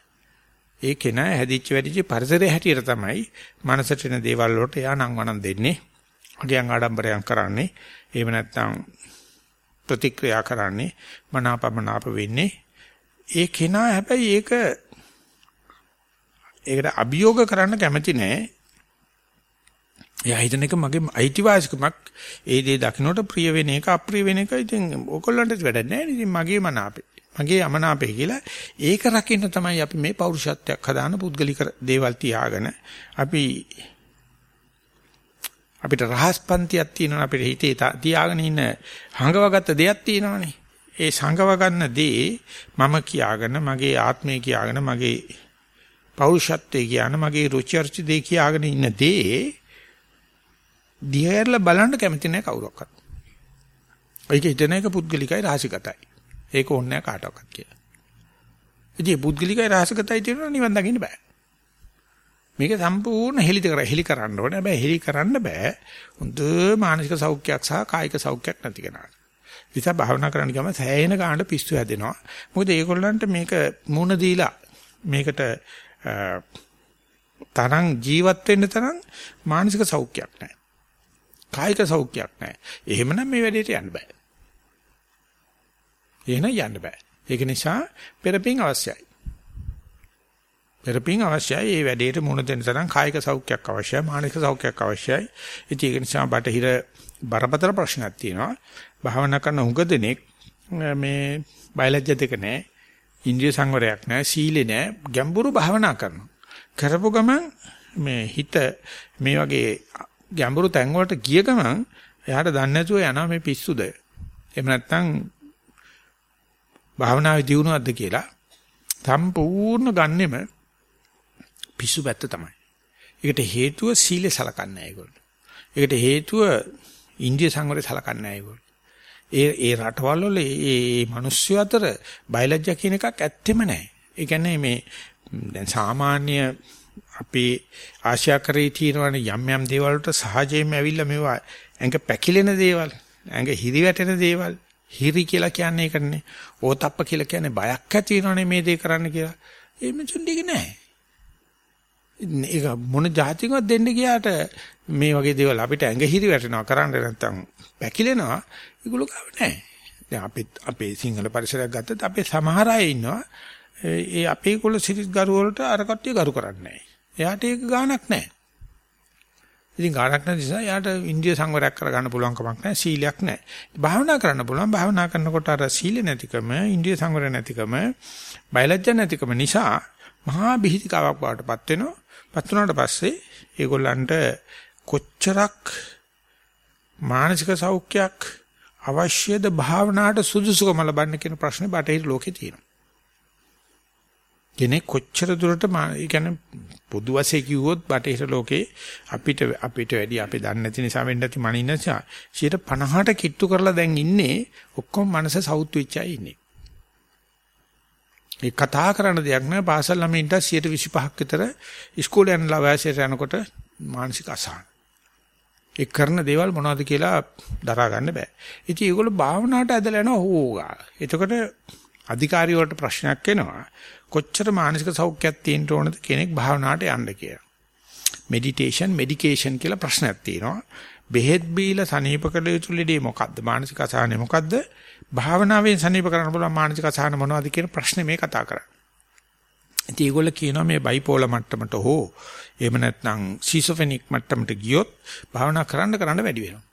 ඒකේ නෑ හැදිච්ච වැඩිච්ච පරිසරයේ හැටියට තමයි මනසට එන දේවල් වලට එයා නම් වණන් දෙන්නේ. අගයන් ආඩම්බරයන් කරන්නේ. එහෙම නැත්නම් ප්‍රතික්‍රියා කරන්නේ මනාපමනාප වෙන්නේ. ඒ කෙනා හැබැයි ඒක ඒකට අභියෝග කරන්න කැමති නෑ. එයා හිතන එක මගේ අයිතිවාසිකමක් ඒ දේ දකින්නට ප්‍රිය වෙන එක අප්‍රිය වෙන එක ඉතින් ඕගොල්ලන්ට වැඩක් නැහැ නේ ඉතින් මගේ මනාපේ මගේ අමනාපේ කියලා ඒක රකින්න තමයි අපි මේ පෞරුෂත්වයක් හදාන පුද්ගලික දේවල් තියාගෙන අපි අපිට රහස්පන්තියක් තියෙනවා අපිට හිතේ තියාගෙන ඉන්න හංගවගත්ත දෙයක් තියෙනවානේ ඒ සංගව ගන්න දේ මම කියාගෙන මගේ ආත්මය කියාගෙන මගේ පෞරුෂත්වයේ කියන මගේ රුචි අරුචි දේ කියාගෙන ඉන්න දේ දිහාරලා බලන්න කැමති නැහැ කවුරක්වත්. ඒක හිතන එක පුද්ගලිකයි රහසිගතයි. ඒක ඕනේ නැහැ කාටවත් කියලා. ඉතින් පුද්ගලිකයි රහසිගතයි කියනවා නිවන් දකින්න බෑ. මේක සම්පූර්ණ හෙලි කර හෙලි කරන්න ඕනේ. හැබැයි හෙලි කරන්න බෑ. හොඳ මානසික සෞඛ්‍යයක් සහ කායික සෞඛ්‍යයක් නැති කෙනාට. ඉතින් භාවනා කරන්න ගම සෑහෙන ගානට පිස්සු හැදෙනවා. මොකද ඒගොල්ලන්ට මේක මුණ දීලා මේකට තරම් ජීවත් වෙන්න තරම් මානසික සෞඛ්‍යයක් නැහැ. කායික සෞඛ්‍යයක් නැහැ. එහෙමනම් මේ වැඩේට යන්න බෑ. එහෙනම් යන්න බෑ. ඒක නිසා පෙරපින් අවශ්‍යයි. පෙරපින් අවශ්‍යයි. මේ වැඩේට මුණ දෙන්න තරම් කායික සෞඛ්‍යයක් අවශ්‍යයි, මානසික සෞඛ්‍යයක් අවශ්‍යයි. ඉතින් ඒක නිසා බටහිර බරපතල ප්‍රශ්නයක් තියෙනවා. භාවනා කරන උඟ දෙනෙක් මේ බයලජ්‍ය දෙක නැහැ. ඉන්ද්‍රිය සංවරයක් නැහැ, සීලේ නැහැ, ගැඹුරු භාවනා කරනවා. කරපු ගමන් මේ හිත මේ වගේ ගැඹුරු තැන් වලට ගිය ගමන් එයාට දන්නේ නැතුව යනවා මේ පිස්සුද. එහෙම නැත්නම් භාවනාවේ දියුණුවක්ද කියලා සම්පූර්ණ ගන්නෙම පිස්සු පැත්ත තමයි. ඒකට හේතුව සීලේ සලකන්නේ නැහැ ඒගොල්ලෝ. ඒකට හේතුව ඉන්දිය සංවරේ සලකන්නේ නැහැ ඒගොල්ලෝ. ඒ ඒ රටවල් වල ඒ මිනිස්සු අතර බයලජ්ජා කියන එකක් ඇත්තෙම නැහැ. ඒ කියන්නේ මේ දැන් සාමාන්‍ය අපේ ආශාකරේ තියෙනවනේ යම් යම් දේවල් වලට සහජයෙන්ම ඇවිල්ලා මේවා ඇඟ පැකිලෙන දේවල් ඇඟ හිරි වැටෙන දේවල් හිරි කියලා කියන්නේ ඒකනේ ඕතප්ප කියලා කියන්නේ බයක් ඇති වෙනවනේ මේ දේ කරන්න කියලා ඒ මෙතුන්ඩික නෑ ඒක මොන જાතිකවත් දෙන්න ගියාට මේ වගේ දේවල් අපිට ඇඟ හිරි වැටෙනවා කරන්න නැත්තම් පැකිලෙනවා ඒගොල්ලෝ ගාව නෑ දැන් අපි අපේ සිංහල පරිසරයක් ගත්තත් අපේ සමහර අය ඉන්නවා ඒ අපේ කුල සිරිස් ගරු වලට අර කට්ටිය ගරු කරන්නේ නැහැ. එයාට ඒක ගාණක් නැහැ. ඉතින් ගාණක් නැති නිසා එයාට ඉන්දිය සංවරයක් කරගන්න පුළුවන් කමක් නැහැ, සීලයක් නැහැ. භාවනා කරන්න පුළුවන්. භාවනා කරනකොට අර සීල නැතිකම, ඉන්දිය සංවර නැතිකම, බයලජ්ජ නැතිකම නිසා මහා බිහිතිකාවක් වඩටපත් වෙනවා. පත් වුණාට පස්සේ ඒගොල්ලන්ට කොච්චරක් මානසික සෞඛ්‍යයක් අවශ්‍යද භාවනාවට සුදුසුකම ලබන්න කියන ප්‍රශ්නේ බටහිර ලෝකේ තියෙනවා. කෙනෙක් කොච්චර දුරට ඒ කියන්නේ පොදු වශයෙන් කිව්වොත් බටහිර ලෝකේ අපිට අපිට වැඩි අපි දන්නේ නැති නිසා වෙන්න ඇති මනින්න නිසා 50ට කිට්ටු කරලා දැන් ඉන්නේ ඔක්කොම මනස සවුත් වෙච්චයි ඉන්නේ. ඒ කතා කරන දෙයක් නෑ පාසල් ළමයින්ට 125ක් විතර ඉස්කෝලේ යන වයසට යනකොට මානසික අසහන. ඒ කරන දේවල් මොනවද කියලා දරා ගන්න බෑ. ඉතින් ඒගොල්ලෝ භාවනාවට ඇදලා යනවා හොෝගා. එතකොට අධිකාරිය වලට ප්‍රශ්නයක් එනවා. කොච්චර මානසික සෞඛ්‍යයක් තියෙන්න ඕනද කෙනෙක් භාවනාවට යන්න කියලා. මෙඩිටේෂන් මෙඩිකේෂන් කියලා ප්‍රශ්නයක් තියෙනවා. බෙහෙත් බීලා සනීප කළ යුතු ලෙඩේ මොකද්ද? මානසික අසහනේ මොකද්ද? භාවනාවෙන් සනීප කරන්න පුළුවන් මානසික අසහන මොනවද කියන ප්‍රශ්නේ මේ කතා කරන්නේ. ඉතින් ඒගොල්ලෝ කියනවා මේ බයිපෝල මට්ටමට හෝ එහෙම නැත්නම් සිසොෆෙනික් මට්ටමට ගියොත් භාවනා කරන්න කරන්න වැඩි වෙනවා.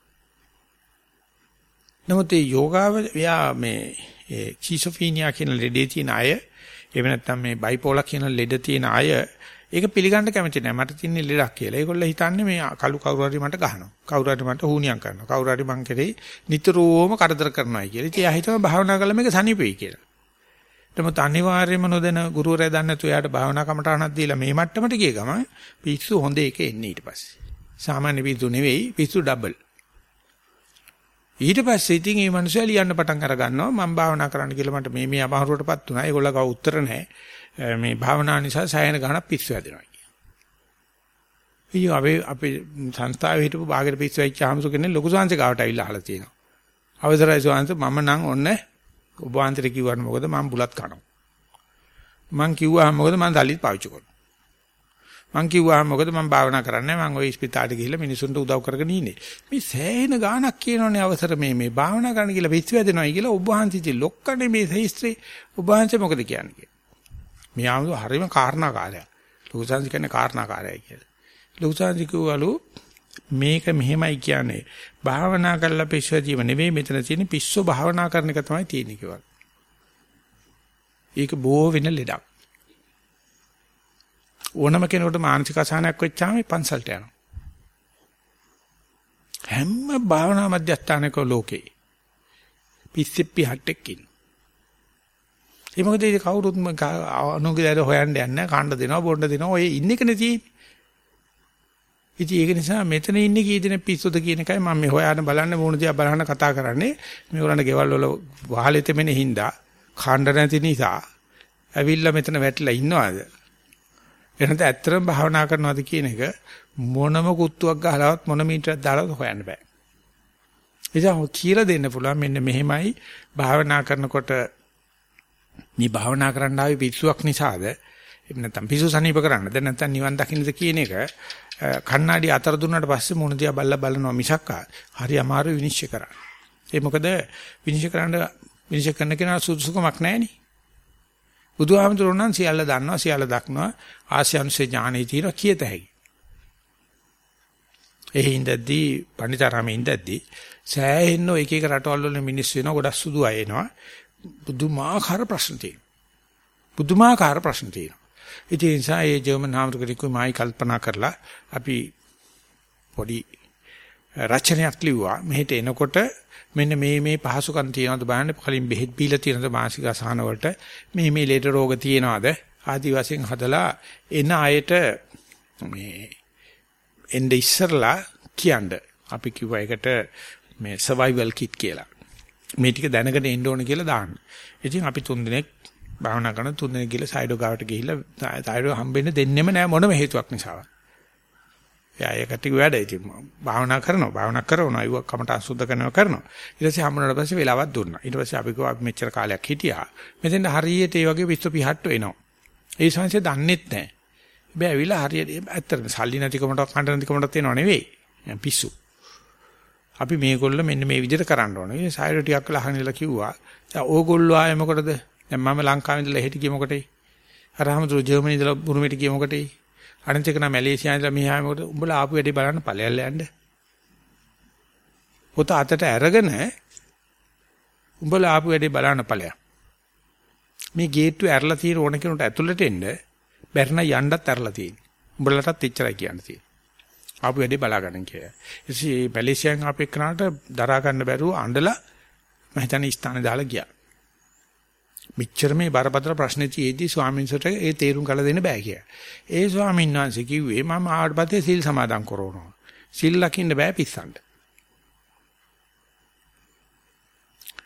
නමුත් මේ යෝගාව යා මේ සිසොෆීනියා කියන ලෙඩේ තියෙන අය එහෙම නැත්නම් මේ බයිපෝලා කියන ලෙඩ තියෙන අය ඒක පිළිගන්න කැමති නැහැ. මට තියෙන ලෙඩක් කියලා. ඒගොල්ලෝ හිතන්නේ මේ කළු කවුරු හරි මට ගහනවා. කවුරු හරි මට හුනියම් කරනවා. කවුරු හරි මං කෙරෙහි නිතරම කරදර කරනවායි කියලා. ඉතින් එයා හිතනවා භාවනා කළා මේක සනීපෙයි කියලා. නමුත් අනිවාර්යයෙන්ම නොදැන ගුරුවරයා දන්නේ නැතු එයාට භාවනා කමටහනක් දීලා මේ මට්ටමට ගිය ගමන් පිස්සු හොඳ එක එන්නේ ඊට පස්සේ. සාමාන්‍ය පිස්සු නෙවෙයි පිස්සු ඩබල්. ඊට පස්සේ ඉතින් මේ මිනිස්සු ලියන්න පටන් අර ගන්නවා මම භාවනා කරන්න කියලා මට මේ මේ අමාරුවටපත් වුණා. ඒගොල්ලෝ ගාව උත්තර නැහැ. මේ භාවනා නිසා සෑහෙන ගණක් පිස්සු හැදෙනවා කියන. ඉතින් අපි අපේ සංස්ථාවේ හිටපු බාගෙට පිස්සු වෙච්ච ආමසු කෙනෙක් ලොකු සංසය ගාවට ඇවිල්ලා අහලා තියෙනවා. අවසරයි සෝන්ත මම නම් ඔන්න ඔබ වහන්සේට කිව්වට මොකද මම බුලත් කනවා. මං කිව්වා මොකද මං දලිත් පාවිච්චි කරනවා. මං කිව්වා මොකද මං භාවනා කරන්නේ මං ওই ස්පිතාලෙට ගිහිල්ලා මිනිසුන්ට උදව් කරගෙන ඉන්නේ. මේ සෑහෙන ගාණක් කියනෝනේ අවසර මේ මේ භාවනා කරන්න කියලා පිස්සු වැදෙනවායි කියලා ඔබ වහන්සේ ලොක්කනේ මේ ශේස්ත්‍රේ ඔබ වහන්සේ මොකද කියන්නේ? මේ ආමුදු හරීම කාරණාකාරය. ලෝසාන්සි කියන්නේ කාරණාකාරයයි කියලා. ලෝසාන්සි කිව්වලු මේක මෙහෙමයි කියන්නේ. භාවනා කරලා පිස්සුවදීම නෙවෙයි මෙතන තියෙන්නේ පිස්සු භාවනා කරන එක තමයි තියෙන්නේ කියලා. ඒක බොහෝ වෙන ලෙඩක්. ඕනම කෙනෙකුට මානසික අසහනයක් වෙච්චාම පන්සලට යනවා. හැම භාවනා මධ්‍යස්ථානක ලෝකේ පිස්සෙප්පි හට්ටෙක් ඉන්න. ඒ මොකද ඒ කවුරුත් අනුගිරද හොයන්න යන්නේ කාණ්ඩ දෙනවා බොණ්ඩ දෙනවා ඔය ඉන්න එකනේ තියෙන්නේ. ඉතින් ඒක නිසා මෙතන ඉන්නේ කී දෙනෙක් පිස්සුද කියන එකයි මම මේ හොයාගෙන බලන්න මොන දිහා බලන්න කතා කරන්නේ. මේගොල්ලන්ගේ ගෙවල් වල වහලෙ තෙමෙන හින්දා කාණ්ඩ නැති නිසා ඇවිල්ලා මෙතන වැටිලා ඉන්නවද? එහෙනම් ඇත්තටම භාවනා කරනවද කියන එක මොනම කුත්තුවක් ගහලවත් මොන මීටරයක් දාලවත් හොයන්න බෑ. එනිසා කියලා දෙන්න පුළුවන් මෙන්න මෙහෙමයි භාවනා කරනකොට මේ භාවනා කරන්න ආවේ පිස්සුවක් නිසාද එහෙම නැත්නම් පිස්සු සනීප කරන්නද නැත්නම් නිවන් දකින්නද කියන එක කණ්ණාඩි අතර දුන්නාට පස්සේ මොන දිහා බල්ලා බලනවා මිසක් හරි අමාරු විනිශ්චය කරන්න. ඒ මොකද විනිශ්චය කරන්න විනිශ්චය කරන්න කෙනා සුදුසුකමක් නැහෙනේ. බුදුහාමුදුරුවෝ නම් සියල්ල දන්නවා සියල්ල දක්නවා ආශ්‍යංශේ ඥානෙ තියෙනවා කියත හැකි. එහි ඉඳද්දී පණිතරාමේ ඉඳද්දී සෑහෙන්න එක එක රටවල් වල මිනිස්සු වෙනවා ගොඩක් සුදු අය එනවා. බුදුමාකාර ප්‍රශ්න තියෙනවා. බුදුමාකාර ප්‍රශ්න තියෙනවා. ඉතින් ඒ නිසා ඒ ජර්මන් හාමුදුරුවෝ මායි කල්පනා කරලා අපි පොඩි රචනයක් ලිව්වා. මෙහෙට එනකොට මෙන්න මේ මේ පහසුකම් තියනවද බලන්න කලින් බෙහෙත් බීලා තියෙනද මානසික අසහන වලට මේ මේ ලෙඩ රෝග තියනවද ආදි වශයෙන් හදලා එන අයට මේ එnde ඉස්සරලා කියන්න අපි කිව්වා ඒකට මේ survival kit කියලා මේ ටික දැනගෙන එන්න ඕන කියලා දාන්න. ඉතින් අපි තුන් දිනක් භාවනා කරන තුන් දිනක් ගිහලා සයිඩෝ ගාවට ගිහිල්ලා සයිඩෝ හම්බෙන්න දෙන්නෙම නෑ මොනම හේතුවක් නිසාවත්. එයා ඒකට වැඩ. ඉතින් භාවනා කරනවා. භාවනා කරනවා. අයුවක් කමට අසුද්ධ කරනවා කරනවා. ඊට පස්සේ හම්බුනාට පස්සේ වෙලාවක් දුන්නා. ඊට පස්සේ අපි කිව්වා අපි මෙච්චර කාලයක් හිටියා. මෙතෙන් හරියට ඒ වගේ පිස්සු පිහට්ටු එනවා. ඒ සංසේ දන්නෙත් නැහැ හැබැයි ඇවිල්ලා හරියට ඇත්තටම සල්ලි නැතිකමට කණ්ඩ නැතිකමට තියෙනව නෙවෙයි. පිස්සු. අපි මේගොල්ලෝ මෙන්න මේ විදිහට කරන්න ඕනේ ඒ සායර ටිකක් කළා අහන්නilla කිව්වා දැන් ඕගොල්ලෝ ආයේ මොකටද දැන් මම ලංකාවේ ඉඳලා හෙට ගිය මොකටේ අරහමතුරු ජර්මනි ඉඳලා බුරුමෙට ගිය මොකටේ අනිත් එක නම් මැලේසියාවේ ඉඳලා මෙහා මොකද උඹලා ආපු වැඩි බලන්න ඵලයල්ල යන්න. පොත අතට අරගෙන උඹලා ආපු වැඩි බලන්න ඵලයක්. මේ ගේට්ටුව ඇරලා තියෙන ඕන කෙනෙකුට ඇතුළට එන්න බැරණ යන්නත් ඇරලා තියෙන්නේ. උඹලටත් එච්චරයි කියන්න තියෙන්නේ. ආපු වැඩි බලා ගන්න කියලා. ඉතින් මැලේසියාවෙන් ආපු එක්කනට දරා ගන්න බැරුව අඬලා මම හිතන්නේ ස්ථානේ දාලා ගියා. මෙච්චර මේ බරපතල ප්‍රශ්නේ තියේදී ස්වාමීන් වහන්සේට ඒ තේරුම් කළ දෙන්න බෑ කියලා. ඒ ස්වාමීන් වහන්සේ කිව්වේ මම ආඩපතේ සිල් සමාදන් කරනවා. සිල් ලකින්න බෑ පිස්සන්ට.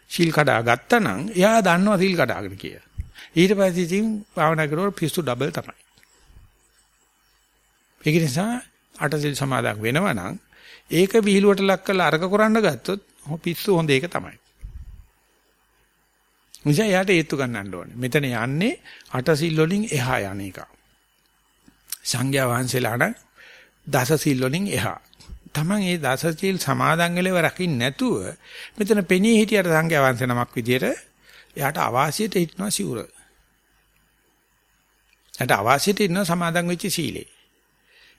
සිල් කඩා ගත්තා නම් එයා දන්නවා සිල් කඩාගෙන කියලා. ඊට පස්සේ ඉතින් භාවනා කරනකොට පිස්සු ඩබල් තමයි. ඒක නිසා අට සිල් සමාදන් වෙනවා නම් ඒක විහිළුවට ලක් කරලා අරක කරන්න ගත්තොත් පිස්සු හොඳ ඒක තමයි. නිසා එයාට ඒත්තු ගන්නන්න ඕනේ. මෙතන යන්නේ අටසිල් වලින් එහා යන එක. සංඝයා වහන්සේලාට දසසිල් වලින් එහා. Taman ඒ දසසිල් සමාදන් වෙලව රකින්න නැතුව මෙතන පෙනී හිටියට සංඝයා වහන්සේ නමක් විදියට එයාට අවාසියට හිටනවා සිවුර. එයාට අවාසියට ඉන්න සමාදන් වෙච්ච සීලේ.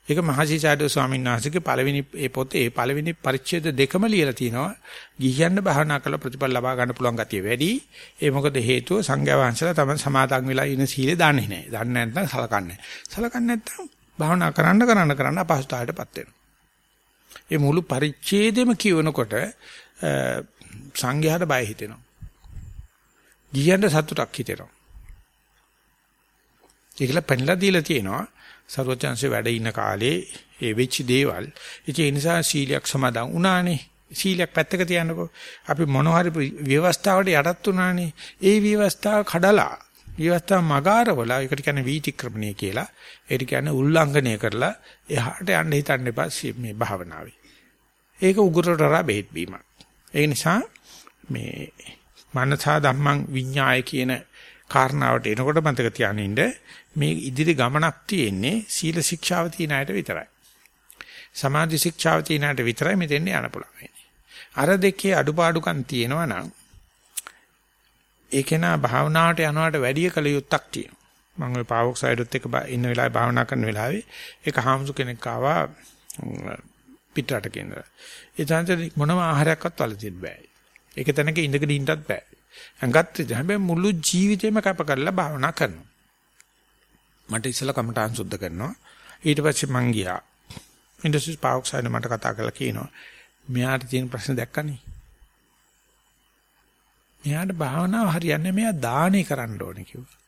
ඒක මහසිසාරද ස්වාමීන් වහන්සේගේ පළවෙනි ඒ පොතේ පළවෙනි පරිච්ඡේද දෙකම ලියලා තිනවා. ගිහියන්න භාවනා කරලා ප්‍රතිඵල ලබා ගන්න පුළුවන් ගතිය වැඩි. ඒ මොකද හේතුව සංඝයා වහන්සේලා තමයි සමාදන් වෙලා ඉන සීලේ දන්නේ නැහැ. දන්නේ නැත්නම් සලකන්නේ. සලකන්නේ නැත්නම් භාවනා කරන්න කරන්න කරන්න අපහසුතාවයටපත් වෙනවා. ඒ මුළු පරිච්ඡේදෙම කියවනකොට සංඝයාට බය හිතෙනවා. ගිහියන්ට සතුටක් හිතෙනවා. ඒකල පැනලා දීලා තියෙනවා. සරුවචන්සේ වැඩ ඉන්න කාලේ ඒ වෙච්ච දේවල්. ඒ නිසා සීලයක් සමාදන් වුණානේ. සීලයක් පැත්තක තියන්නකෝ. අපි මොන හරි ව්‍යවස්ථාවට යටත් වුණානේ. ඒ ව්‍යවස්ථාව කඩලා විවස්ථා මගාරවල ඒකට කියන්නේ වීතික්‍රමණය කියලා. ඒකට කියන්නේ උල්ලංඝනය කරලා එහාට යන්න හිතන්න එපා මේ භාවනාවේ. ඒක උගුරටරා බෙහෙත් බීමක්. ඒ නිසා මේ මනසා ධම්මං විඤ්ඤාය කියන කාරණාවට එනකොට මතක තියානින්න මේ ඉදිරි ගමනක් තියෙන්නේ සීල ශික්ෂාව තියන අයට විතරයි. සමාධි ශික්ෂාව තියන අයට විතරයි මෙතෙන් යන්න පුළුවන්. අර දෙකේ අඩුපාඩුකම් තියෙනවා නම් ඒකේන භාවනාවට යනවට වැඩිය කල යුත්තක් තියෙනවා. මම ওই පාවොක්සයිඩුත් එක්ක ඉන්න වෙලාවේ භාවනා කරන වෙලාවේ ඒක හාමුදුර කෙනෙක් ආවා පිටරට කේන්දර. ඒ තනත මොනම ආහාරයක්වත් වලදින්න බෑ. ඒක තැනක ඉඳගෙන ඉන්නත් බෑ. අඟත් හැබැයි මුළු ජීවිතේම කැප කරලා භාවනා කරනවා. මට ඉස්සලා කමටහන් සුද්ධ කරනවා. ඊට පස්සේ මං ගියා. ඉන්ඩස්ට්‍රීස් පාවොක්සයිඩ් මට කතා කරලා කියනවා. මෙයාට තියෙන ප්‍රශ්න දැක්කනේ. මෙයාට භාවනාව හරියන්නේ මෙයා දානේ කරන්න ඕනේ කිව්වා.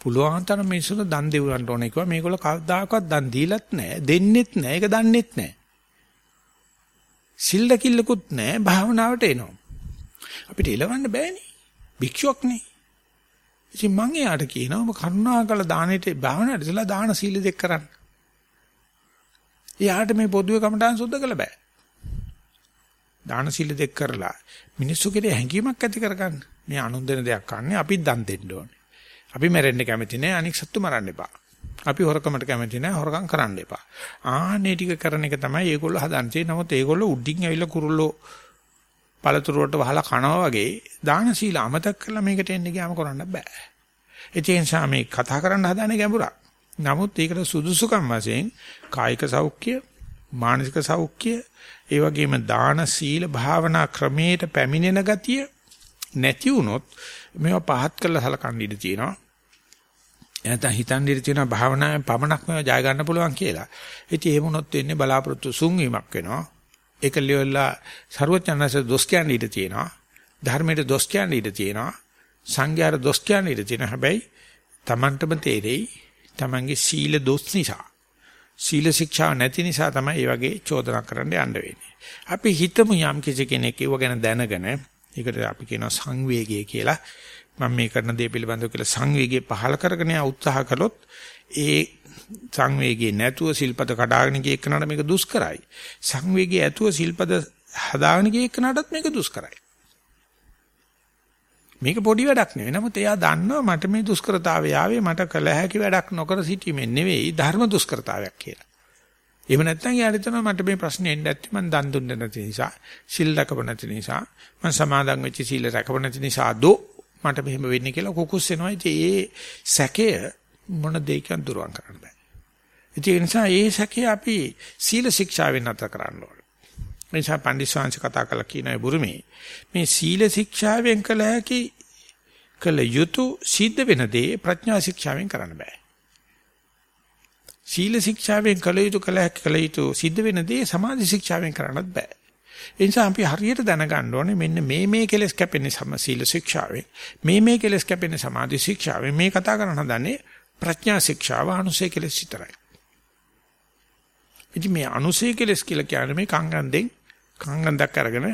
පුළුවන් තරම් මිනිස්සුන්ට දන් දෙවන්න ඕනේ කිව්වා. මේගොල්ලෝ කවදාකවත් දන් දීලත් නැහැ, දෙන්නෙත් නැහැ, ඒක දන්නෙත් නැහැ. සිල්ල කිල්ලකුත් නැහැ, භාවනාවට එනවා. අපිට එලවන්න බෑනේ. භික්ෂුවක් නේ. ඉතින් මං එයාට කියනවා ඔබ කරුණාකර දානෙට භාවනාවට ඉතලා දාන සීල දෙක කරන්න. එයාට මේ පොදුවේ කමටහන් සුද්ධ කළ බෑ. දාන සීල දෙක කරලා මිනිස්සු කෙරේ හැඟීමක් ඇති කරගන්න. මේ අනුන් දෙන දෙයක් කන්නේ අපි දන් දෙන්න ඕනේ. අපි මැරෙන්න කැමති නෑ අනික් සත්තු මරන්න එපා. අපි හොරකමට කැමති නෑ හොරකම් කරන්න එපා. ආන්නේ ටික කරන එක තමයි ඒගොල්ලෝ හදන්නේ. නමුත් ඒගොල්ලෝ උඩින් ඇවිල්ලා කුරුල්ලෝ පළතුරු වලට වහලා කනවා වගේ දාන සීල අමතක කරලා මේකට එන්න ගියාම කරන්න බෑ. ඒ නිසා මේ කතා කරන්න හදන්නේ ගැඹුරක්. නමුත් ඒකට සුදුසුකම් වශයෙන් කායික සෞඛ්‍ය, මානසික සෞඛ්‍ය, ඒ වගේම දාන සීල භාවනා ක්‍රමයට පැමිණෙන ගතිය නැති වුනොත් මේවා පහත් කරලා සලකන්න ඉඩ තියෙනවා. එනත හිතන් ඉඳී තියෙන භාවනාවෙන් පමණක් මේවා ජය ගන්න පුළුවන් කියලා. ඉතින් එහෙම වුණොත් වෙන්නේ බලාපොරොත්තු සුන්වීමක් වෙනවා. ඒක ලියවලා ਸਰවඥාන්ස දොස් කියන්න ඉඩ තියෙනවා. ධර්මයට දොස් කියන්න ඉඩ තියෙනවා. සංඝයාට දොස් කියන්න ඉඩ තියෙනවා. හැබැයි Tamanටම තේරෙයි Tamanගේ සීල දොස් නිසා. සීල ශික්ෂා නැති නිසා තමයි මේ වගේ චෝදනා කරන්න යන්න වෙන්නේ. අපි හිතමු යම් කිසි කෙනෙක් ඒව ගැන දැනගෙන ඒකට අපි කියනවා සංවේගය කියලා. මම මේ කරන දේ පිළිබඳව කියලා සංවේගය පහල කරගෙන උත්සාහ කළොත් ඒ සංවේගය නැතුව සිල්පද කඩාගෙන ගිය එකනට මේක දුෂ්කරයි. සංවේගය ඇතුව සිල්පද හදාගෙන ගිය එකනටත් මේක දුෂ්කරයි. මේක පොඩි වැඩක් නෙවෙයි. නමුත් එයා දන්නවා මට මේ දුෂ්කරතාවය ආවේ මට කළ හැකි වැඩක් නොකර සිටීමෙන් නෙවෙයි ධර්ම දුෂ්කරතාවයක් කියලා. එහෙම නැත්නම් යාට හිතනවා මට මේ ප්‍රශ්නේ එන්නේ නැත්තේ මං දන් දුන්නේ නැති නිසා, සිල් රැකපො නැති නිසා, මං සමාදන් වෙච්ච සීල රැකපො නැති නිසා දෝ මට මෙහෙම වෙන්නේ කියලා කුකුස් වෙනවා. ඉතින් ඒ සැකය මොන දෙයකින් දුරවන් කරන්න බෑ. ඒ නිසා ඒ සැකය අපි සීල ශික්ෂාවෙන් අත කරන්න ඕනේ. නිසා පන්දිස්වාංශ කතා කළා කියනයි බුරුමේ. මේ සීල ශික්ෂාවෙන් කළ හැකි කළ යුතු සිද්ධ වෙන දේ ප්‍රඥා ශික්ෂාවෙන් කරන්න බෑ. සීල ශික්ෂාවෙන් කළ යුතු කළ හැකි කළ යුතු සිද්ධ වෙන දේ සමාධි ශික්ෂාවෙන් කරන්නත් බෑ. ඒ නිසා අපි හරියට දැනගන්න ඕනේ මෙන්න මේ මේ කෙලස් කැපෙන්නේ සම සීල ශික්ෂාවෙන්. මේ මේ කෙලස් කැපෙන්නේ සමාධි ශික්ෂාවෙන්. මේ කතා කරන හදන්නේ ප්‍රඥා ශික්ෂාව අනුසය කෙලස් විතරයි. ඉතින් මේ අනුසය කෙලස් කියලා කියන්නේ මේ කංගන්දෙන් කංගන්දක් අරගෙන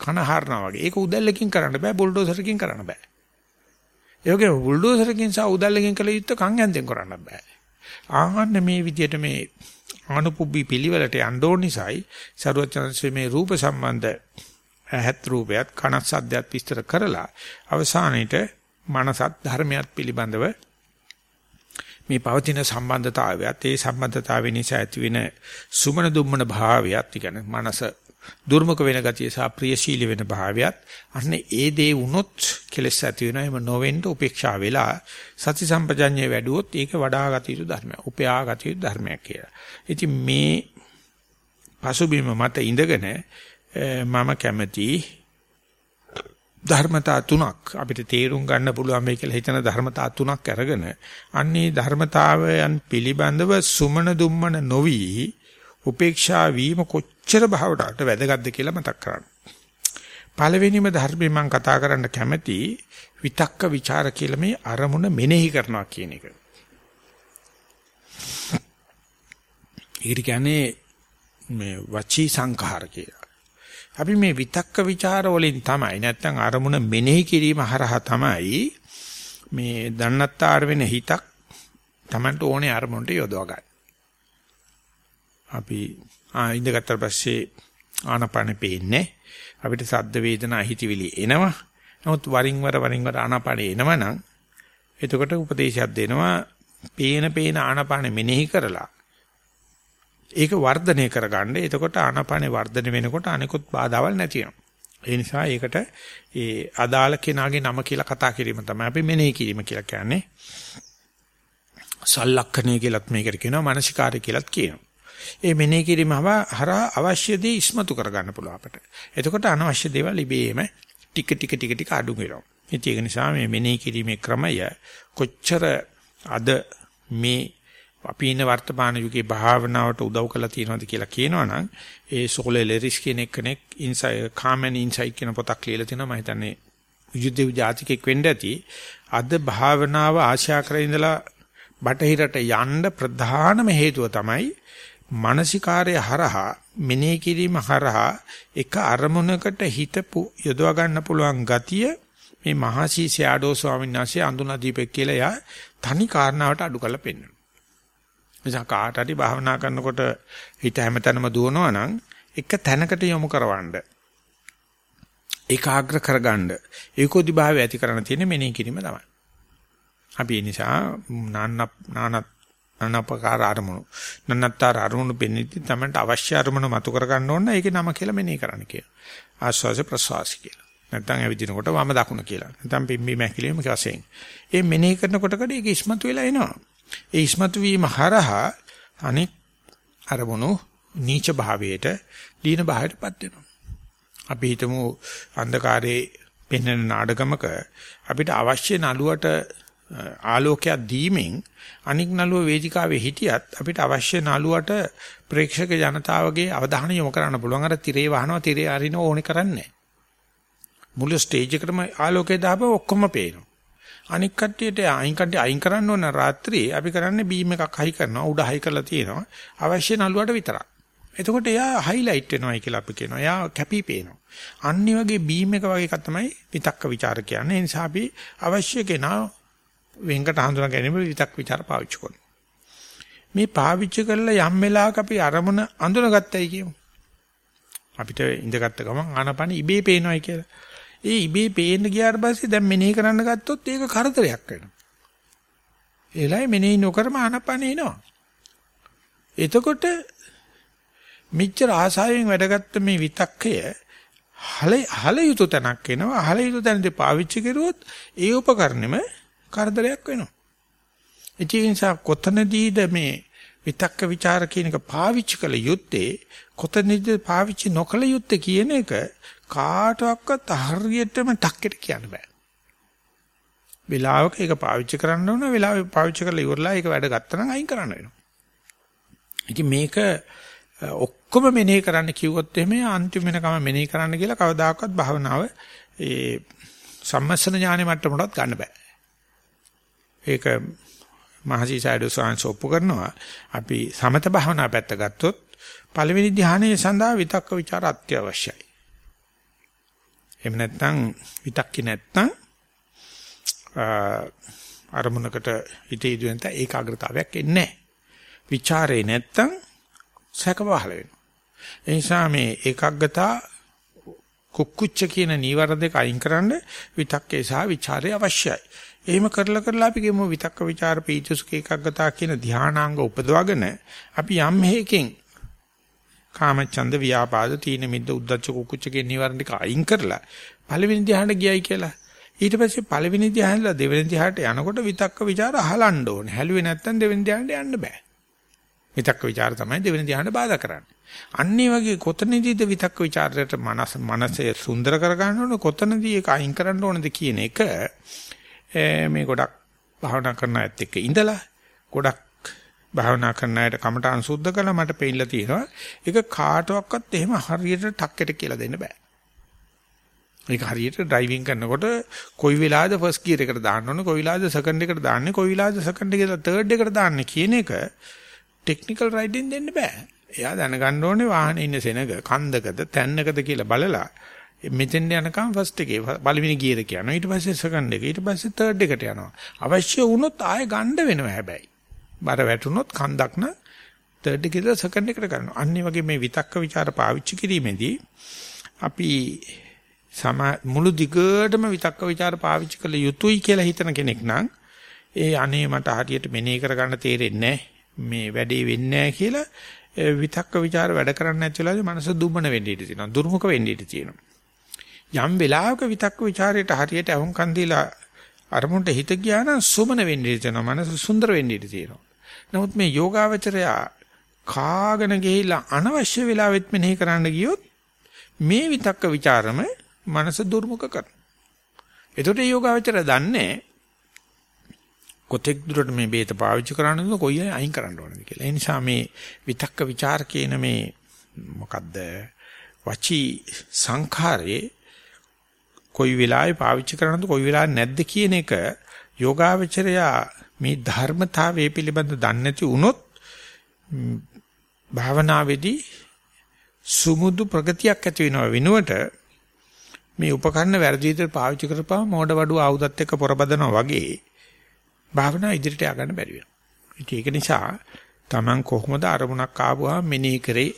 කන හරනවා වගේ. ඒක උදැල්ලකින් කරන්න බෑ බුල්ඩෝසරකින් කරන්න බෑ. ඒ වගේ බුල්ඩෝසරකින් සහ උදැල්ලකින් කළ යුත්තේ කංගන්දෙන් කරන්න බෑ. ආහන්න මේ විදිහට මේ අනුපුබ්බි පිළිවෙලට යන්න ඕන නිසායි සරුවචනන්සේ මේ රූප සම්බන්ධ ඇහත් රූපයත් කනත් සද්දයත් විස්තර කරලා අවසානයේට මනසත් ධර්මයක් පිළිබඳව මේ පවතින සම්බන්ධතාවයත් ඒ සම්බන්ධතාවය නිසා ඇතිවෙන සුමන දුම්මන භාවයත් කියන්නේ මනස දුර්මුඛ වෙන ගතිය සහ ප්‍රියශීලී වෙන භාවයත් අන්න ඒ දේ වුණොත් කෙලස් ඇති වෙනවා එහෙම නොවෙන්න උපේක්ෂා වෙලා සති සම්පජඤ්ඤය වැඩුවොත් ඒක වඩා ගත යුතු ධර්මයක් උපයා ගත යුතු ධර්මයක් කියලා. ඉතින් මේ පසුබිම මත ඉඳගෙන මම කැමති ධර්මතා තුනක් අපිට තේරුම් ගන්න පුළුවන් මේ කියලා හිතන ධර්මතා තුනක් අරගෙන අන්නේ ධර්මතාවයන් පිළිබඳව සුමන දුම්මන නොවි උපේක්ෂා වීම කොච්චර භාවයට වැදගත්ද කියලා මතක් කරගන්න. පළවෙනිම ධර්මයෙන් මම කතා කරන්න කැමති විතක්ක ਵਿਚාර කියලා මේ අරමුණ මෙනෙහි කරනවා කියන එක. ඒකට කියන්නේ මේ වචී සංඛාර කියලා. අපි මේ විතක්ක ਵਿਚාර වලින් තමයි නැත්තම් අරමුණ මෙනෙහි කිරීම හරහා තමයි මේ දන්නත්තාර වෙන හිතක් Tamanට ඕනේ අරමුණට යොදව ගන්න. අපි ආ ඉඳගත්තට පස්සේ ආනපන පේන්නේ අපිට සද්ද වේදනා හිතවිලි එනවා. නමුත් වරින් වර වරින් වර ආනපන එනවනම් එතකොට උපදේශයක් දෙනවා පේන පේන ආනපන මෙනෙහි කරලා ඒක වර්ධනය කරගන්න. එතකොට ආනපනේ වර්ධනය වෙනකොට අනිකුත් බාධාවල් නැති වෙනවා. ඒ නිසා ඒකට ඒ අදාළ කෙනාගේ නම කියලා කතා කිරීම තමයි අපි මෙනෙහි කිරීම කියලා කියන්නේ. සල්ලක්ෂණය කියලත් මේකට කියනවා මානසිකාරය කියලත් කියනවා. ඒ මෙනෙහි කිරීම හරහා අවශ්‍ය දේ ඉස්මතු කරගන්න පුළුවන් අපට. එතකොට අනවශ්‍ය දේවල් ඉබේම ටික ටික ටික ටික අඩු වෙනවා. ඉතින් ඒක නිසා මේ මෙනෙහි කිරීමේ ක්‍රමය කොච්චර අද මේ අපි ඉන්න වර්තමාන යුගයේ භාවනාවට උදව් කරලා තියෙනවද කියලා කියනවනම් ඒ සෝලේ ලෙරිස් කියන කෙනෙක් ඉන්සයි කාමෙන් ඉන්සයි කියන පොතක් ලියලා තිනවා මම හිතන්නේ යුද්ධ ජාතිකෙක් වෙන්න ඇති අද භාවනාව ආශා කරගෙන ඉඳලා බටහිරට යන්න ප්‍රධානම හේතුව තමයි මානසිකාර්ය හරහා මෙනෙහි කිරීම හරහා එක අරමුණකට හිත යොදවා ගන්න පුළුවන් ගතිය මේ මහසී සෑඩෝ ස්වාමීන් වහන්සේ අඳුනා දීපෙක් කියලා යා තනි කාරණාවට අඩු කරලා පෙන්නනවා. නිසා කාට හරි භාවනා කරනකොට හිත හැමතැනම දුවනවා නම් එක තැනකට යොමු කරවන්න. ඒකාග්‍ර කරගන්න. ඒකෝදි භාවය ඇති කරන්න තියෙන මෙනෙහි කිරීම තමයි. අපි ඒ නිසා නාන නානත් අනපකාර අරමුණු. නන්නත්තර අරමුණු පෙන්නීදී තමයි අවශ්‍ය අරමුණු මතු කර ගන්න ඕන ඒකේ නම කියලා මෙනෙහි කරන්න කියලා. ආස්වාස ප්‍රසවාස කියලා. නැත්නම් ඇවිදිනකොට වම දකුණ කියලා. නැත්නම් පිම්බි මැකිලිම වශයෙන්. ඒ මෙනෙහි කරනකොට කඩ ඒක ඉස්මතු වෙලා එනවා. ඒ ඉස්මතු වීම හරහා අනික් අරමුණු නීච භාවයට දීන භාවයටපත් වෙනවා. අපි හිතමු අන්ධකාරයේ පෙන්වන නාඩගමක අපිට අවශ්‍ය නළුවට ආලෝකයක් දීමෙන් අනික් නළුව වේදිකාවේ හිටියත් අපිට අවශ්‍ය නළුවට ප්‍රේක්ෂක ජනතාවගේ අවධානය යොමු කරන්න පුළුවන්. අර තිරේ වහනවා තිරේ අරින ඕනේ කරන්නේ මුළු ස්ටේජ් එකටම ආලෝකය දාපුවා ඔක්කොම පේනවා. අනික් කට්ටියට අයින් කට්ටිය අයින් කරන්න ඕන රාත්‍රියේ අපි කරන්නේ බීම් එකක් හයි කරනවා උඩ හයි කරලා තියෙනවා අවශ්‍ය නළුවට විතරක්. එතකොට එයා හයිලයිට් වෙනවායි කියලා අපි කියනවා. එයා කැපී පේනවා. අනිත් වගේ බීම් එක වගේ එකක් තමයි විතක්ක ਵਿਚාර කියන්නේ. ඒ නිසා අපි අවශ්‍ය කෙනා වෙන්කට හඳුනා ගැනීම විතක් ਵਿਚාර පාවිච්චි කරනවා. මේ පාවිච්චි කරලා යම් වෙලාවක අපි අරමුණ අඳුනගත්තයි කියමු. අපිට ඉඳගත්ත ගමන් ආනපන ඉබේ පේනවායි කියලා. ඒ ඉබේ පේන්න ගියාට පස්සේ දැන් මෙනෙහි කරන්න ගත්තොත් ඒක කරදරයක් වෙනවා. ඒලයි මෙනෙහි නොකරම ආනපන එනවා. එතකොට මෙච්චර ආසාවෙන් වැඩගත්ත මේ විතක්කය හල හල යුතු තැනක් එනවා. හල යුතු තැනදී පාවිච්චි කරුවොත් ඒ උපකරණෙම කරදරයක් වෙනවා. ඒ නිසා කොතනදීද මේ විතක්ක ਵਿਚාර කියන එක පාවිච්චි කළ යුත්තේ කොතනදීද පාවිච්චි නොකළ යුත්තේ කියන එක කාටවත් හරියටම ටක්කෙට කියන්න බෑ. වෙලාවක ඒක පාවිච්චි කරන්න ඕන වෙලාවෙ පාවිච්චි කරලා ඉවරලා ඒක වැඩ ගත්තා නම් අයින් කරන්න වෙනවා. ඉතින් මේක ඔක්කොම මෙනෙහි කරන්න කිව්වොත් එහෙම අන්තිම වෙනකම මෙනෙහි කරන්න කියලා කවදාකවත් භාවනාව ඒ සම්මස්සන ඥානෙ මට්ටමටවත් ගන්න බෑ. ඒක මහසි සයිඩෝ සාංශ ඔප්පු කරනවා. අපි සමත භාවනා පැත්ත ගත්තොත් පළවෙනි ධ්‍යානයේ සඳහා විතක්ක ਵਿਚාර අත්‍යවශ්‍යයි. එහෙම නැත්නම් විතක්කේ නැත්නම් අරමුණකට හිතේ දුවෙන්ත ඒකාග්‍රතාවයක් එන්නේ නැහැ. ਵਿਚාරේ නැත්නම් සැක පහළ වෙනවා. ඒ නිසා මේ ඒකාග්‍රතා කුක්කුච්ච කියන නීවර දෙක අයින් කරන්න විතක්කේ සහ ਵਿਚාරේ අවශ්‍යයි. එහෙම කරලා කරලා අපි කියමු විතක්ක ਵਿਚාර පීචසුක ඒකාග්‍රතා කියන ධානාංග උපදවාගෙන අපි යම් හේකින් කාමච්ඡන්ද ව්‍යාපාද තීන මිද්ද උද්ධච්ච කුක්කුච්ච කියන නිවරණ ටික අයින් කරලා පළවෙනි ධ්‍යානට ගියයි කියලා. ඊට පස්සේ පළවෙනි ධ්‍යානෙලා දෙවෙනි ධ්‍යානට යනකොට විතක්ක ਵਿਚාර අහලන්න ඕනේ. හැලුවේ නැත්තම් දෙවෙනි ධ්‍යානෙට යන්න බෑ. විතක්ක ਵਿਚාර තමයි දෙවෙනි ධ්‍යානෙට බාධා කරන්නේ. අන්න ඒ වගේ කොතනදීද විතක්ක ਵਿਚාරයට මනස මනසේ සුන්දර කරගන්න ඕනේ කොතනදී ඒක අයින් කරන්න ඕනේද කියන එක මේ ගොඩක් භාවනා කරන අයත් එක්ක ඉඳලා ගොඩක් භාවනා කරන අයට කමටහන් සුද්ධ කළා මට පෙන්නලා තියෙනවා. ඒක කාටවත් එහෙම හරියට ටක්කෙට කියලා දෙන්න බෑ. ඒක හරියට ඩ්‍රයිවිං කරනකොට කොයි වෙලාවද ෆස්ට් ගියර් එකට දාන්න ඕනේ කොයි වෙලාවද සෙකන්ඩ් එකට දාන්නේ කොයි වෙලාවද සෙකන්ඩ් එකට තර්ඩ් එකට දාන්නේ කියන එක ටෙක්නිකල් රයිඩින් දෙන්න බෑ. එයා දැනගන්න ඕනේ වාහනේ ඉන්න සෙනග කන්දකද තැන්නකද කියලා බලලා මෙතෙන් යනකම් ෆස්ට් එකේ පළවෙනි ගියර කියනවා. ඊට පස්සේ සෙකන්ඩ් එක. ඊට පස්සේ තර්ඩ් එකට යනවා. අවශ්‍ය වුණොත් ආයෙ ගන්න වෙනවා හැබැයි. බර වැටුනොත් කන්දක් න 3rd එකේද සෙකන්ඩ් එකට කරනවා. අන්න වගේ මේ විතක්ක ਵਿਚාර පාවිච්චි කිරීමේදී අපි සම මුළු දිගටම විතක්ක ਵਿਚාර පාවිච්චි කළ යුතුයි කියලා හිතන කෙනෙක් නම් ඒ අනේ මට හරියට මෙනේ කරගන්න තේරෙන්නේ මේ වැඩේ වෙන්නේ කියලා විතක්ක ਵਿਚාර වැඩ කරන්නේ නැති වෙලාවේ මනස දුමන වෙන්න ඉඩ තියෙනවා. දුර්මුඛ වෙන්න ඉඩ තියෙනවා. යම් වෙලාවක විතක්ක ਵਿਚාරයට හරියට අහුම්කන් දීලා අරමුණට හිත ගියා නම් සුමන වෙන්න ඉඩ තියෙනවා. මනස සුන්දර වෙන්න ඉඩ තියෙනවා. නමුත් මේ යෝගාවචරයා කාගෙන ගිහිලා අනවශ්‍ය වෙලාවෙත් මෙනෙහි කරන්න ගියොත් මේ විතක්ක ਵਿਚාරම මනස දුර්මුඛ කරනවා. එතකොට යෝගාවචරය දන්නේ කොතෙක් දුරට මේ බේත පාවිච්චි කරන්නද කොයි අය අයින් කරන්න ඕනද කියලා. ඒ නිසා මේ විතක්ක ਵਿਚාර කියන මේ මොකද්ද වචී සංඛාරේ කොයි වෙලාවේ පාවිච්චි කරන්නද කොයි වෙලාවේ නැද්ද කියන එක යෝගාවචරයා මේ ධර්මතාවයේ පිළිබඳ දන්නේ නැති වුණොත් භාවනාවේදී සුමුදු ප්‍රගතියක් ඇති වෙනව වෙනුවට මේ උපකරණ වැරදි විදිහට පාවිච්චි කරපුවම මෝඩ වඩුව ආයුධත් එක්ක පොරබදනවා වගේ භාවනා ඉදිරියට ය아가න්න බැරි වෙනවා. ඒක නිසා Taman කොහොමද අරමුණක් ආවම මෙනෙහි කරේ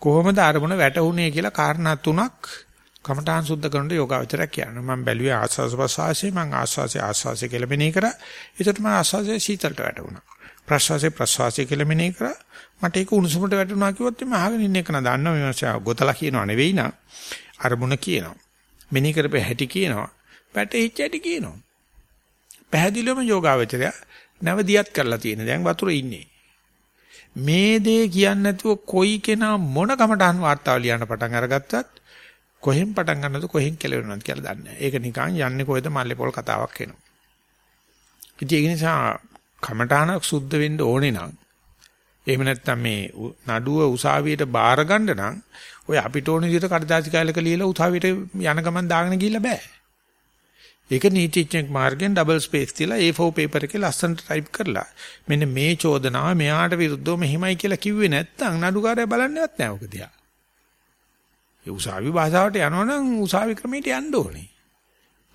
කොහොමද අරමුණ වැටුනේ කියලා කාරණා තුනක් කමඨාන් සුද්ධ කරනට යෝගාවචරයක් කියනවා. මම බැලුවේ ආස්වාස ප්‍රසවාසයේ මම ආස්වාසයේ ආස්වාසයේ කියලා මෙනෙහි කරා. ඒකට මම ආස්වාසයේ සීතලට වැටුණා. ප්‍රසවාසයේ ප්‍රසවාසයේ කියලා මෙනෙහි කරා. මට ඒක උණුසුමට වැටුණා කිව්වොත් එimhe අහගෙන ඉන්න එක නා දන්නවා මේ මාසය ගොතලා කියනවා නෙවෙයි නා. අරමුණ කියනවා. මෙනෙහි කරපේ හැටි කියනවා. පැටහිච්ච හැටි කියනවා. පැහැදිලිවම යෝගාවචරය නැවදියත් කරලා තියෙන. දැන් වතුරේ ඉන්නේ. මේ දේ කියන්නේ නැතුව කොයි කෙනා මොන කමටහන් වාර්තාව ලියන්න පටන් අරගත්තත් කොහෙන් පටන් ගන්නවද කොහෙන් කෙලවෙනවද කියලා දන්නේ නැහැ. ඒක නිකන් යන්නේ කොහෙද මල්ලේ පොල් කතාවක් වෙනවා. ඉතින් ඒ නිසා කමටහනක් සුද්ධ වෙන්න ඕනේ නම් එහෙම නැත්නම් මේ නඩුව උසාවියට බාර ගන්න නම් ඔය අපිට ඕන විදිහට කඩදාසි කාලයක ලියලා උසාවියට යන ගමන් දාගෙන ගිහිල්ලා බෑ. ඒක නීතිඥෙක් මාර්ගෙන් ඩබල් ස්පේස් තියලා A4 පේපර් එකේ ලස්සනට ටයිප් කරලා මෙන්න මේ චෝදනාව මෙයාට විරුද්ධව මෙහිමයි කියලා කිව්වේ නැත්නම් නඩුකාරය බලන්නේවත් නැහැ ඔක දිහා. ඒ උසාවි භාෂාවට යනවනම් උසාවි ක්‍රමයට යන්න ඕනේ.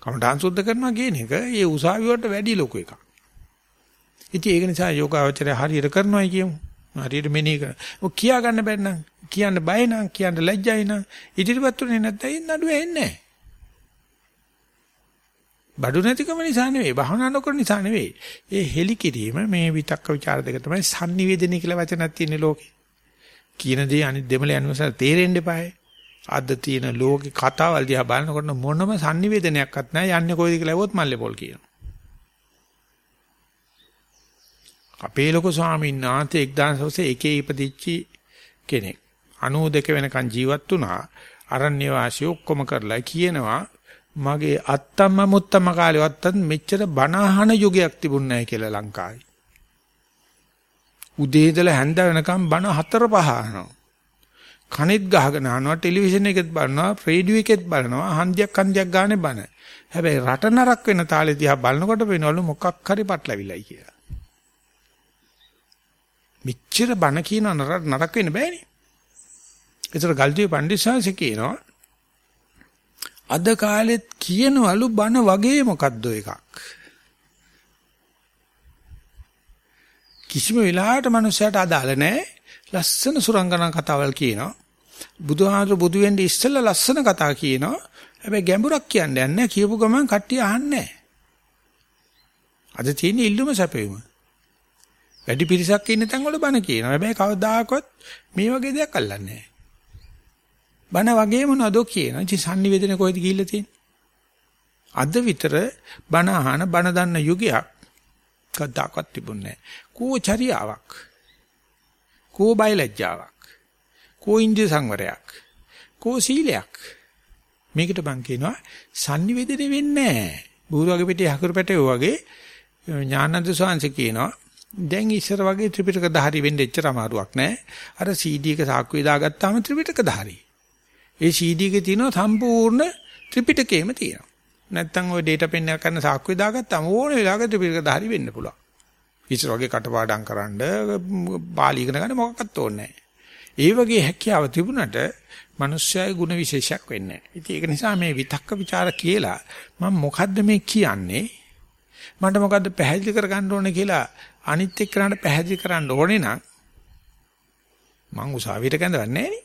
කමඨාන් සුද්ධ කරනවා කියන එක ඒ උසාවි වලට වැඩි ලොකු එකක්. ඉතින් ඒක නිසා යෝගාවචරය හරියට කරනවායි කියමු. හරියට මෙනෙහි කරන. ඔක් කියා ගන්න බැරි නම් කියන්න බය නම් කියන්න ලැජ්ජයි නම් ඉදිරිපත් උනේ නැත්නම් නඩුව එන්නේ නැහැ. බඩු නැතිකම නිසා නෙවෙයි භවනා නොකරන නිසා නෙවෙයි. ඒ හෙලි කිරීම මේ විතක්ක ਵਿਚාර දෙක තමයි sannivedana කියලා වචනක් තියෙන ලෝකේ. කියන දේ අනිත් දෙමළ අනුසාර තේරෙන්න එපායි. අද තියෙන ලෝකේ කතාවල් දිහා බලනකොට මොනම sannivedanaයක්වත් නැහැ. යන්නේ කොයිද කියලා ඇහුවොත් මල්ලේ පොල් කියනවා. අපේ ලොකු ස්වාමීන් වහන්සේ 1900 එකේ ඉපදිච්චි කෙනෙක්. 92 වෙනකන් ජීවත් වුණා. අරණ්‍ය වාසිය ඔක්කොම කරලා කියනවා මගේ අත්තම්ම මුත්තම කාලේවත් මෙච්චර බණ අහන යුගයක් තිබුණ නැහැ කියලා ලංකාවේ. උදේ ඉඳලා හැන්ද වෙනකම් බණ හතර පහ අහනවා. කනෙත් ගහගෙන අහනවා ටෙලිවිෂන් එකෙත් බලනවා රේඩියෝ එකෙත් බලනවා හන්දියක් හන්දියක් ගානේ බණ. හැබැයි රට නරක වෙන තාලේ දිහා බලනකොට වෙනවලු මොකක් හරි පටලවිලයි කියලා. මෙච්චර බණ කියන නරක වෙන්න බෑනේ. ඒතර ගල්දිය පණ්ඩිතසාංශ කියනවා අද කාලෙත් කියනවලු බන වගේ මොකද්ද එකක්. කිසිම වෙලාවකට මනුස්සයට අදාළ නැහැ. ලස්සන සුරංගනා කතාවල් කියනවා. බුදුහාමර බුදු වෙන්න ඉස්සෙල්ලා ලස්සන කතා කියනවා. හැබැයි ගැඹුරක් කියන්නේ නැහැ. කියපු ගමන් කට්ටිය අහන්නේ අද තියෙන ඉල්ලුම සැපෙවීම. වැඩි පිරිසක් ඉන්න තැන් වල බන කියනවා. හැබැයි කවදාකවත් මේ වගේ දෙයක් අල්ලන්නේ නැහැ. බන වගේ මොනවද කියනවා. ඉතින් sannivedana කොහෙද ගිහිල්ලා තියෙන්නේ? අද විතර බන අහන බන දන්න යුගයක් කද්දාකත් තිබුණේ නැහැ. කෝ චරියාවක්. කෝ බයලජ්ජාවක්. කෝ ඉන්දිය සංවරයක්. කෝ සීලයක්. මේකට බං කියනවා sannivedana වෙන්නේ නැහැ. බුදුරගේ පිටේ හකුරු පැටේ වගේ ඥානන්ද සෝංශ කියනවා දැන් ඉස්සර වගේ ත්‍රිපිටක ධාරි වෙන්න එච්චර අමාරුවක් නැහැ. අර CD එක සාක්කුවේ දාගත්තාම ත්‍රිපිටක ධාරි. ඒ CD එකේ තියෙන සම්පූර්ණ ත්‍රිපිටකයම තියෙනවා. නැත්තම් ওই data pen එක කරන සාක්කුවේ දාගත්තාම ඕන වෙලාවක ත්‍රිපිටක ධාරි වෙන්න පුළුවන්. ඉස්සර වගේ කටපාඩම් කරන්න පාලි ඉගෙන ගන්න මොකක්වත් ඕනේ ඒ වගේ හැකියාව තිබුණට මිනිස්සයයි ಗುಣ විශේෂයක් වෙන්නේ නැහැ. ඒක නිසා මේ විතක්ක ਵਿਚාර කියලා මම මොකද්ද මේ කියන්නේ? මට මොකද්ද පැහැදිලි කරගන්න ඕනේ කියලා අනිත් එක්කනට පැහැදිලි කරන්න ඕනේ නම් මං උසාවියට කැඳවන්නේ නැහැ නේ.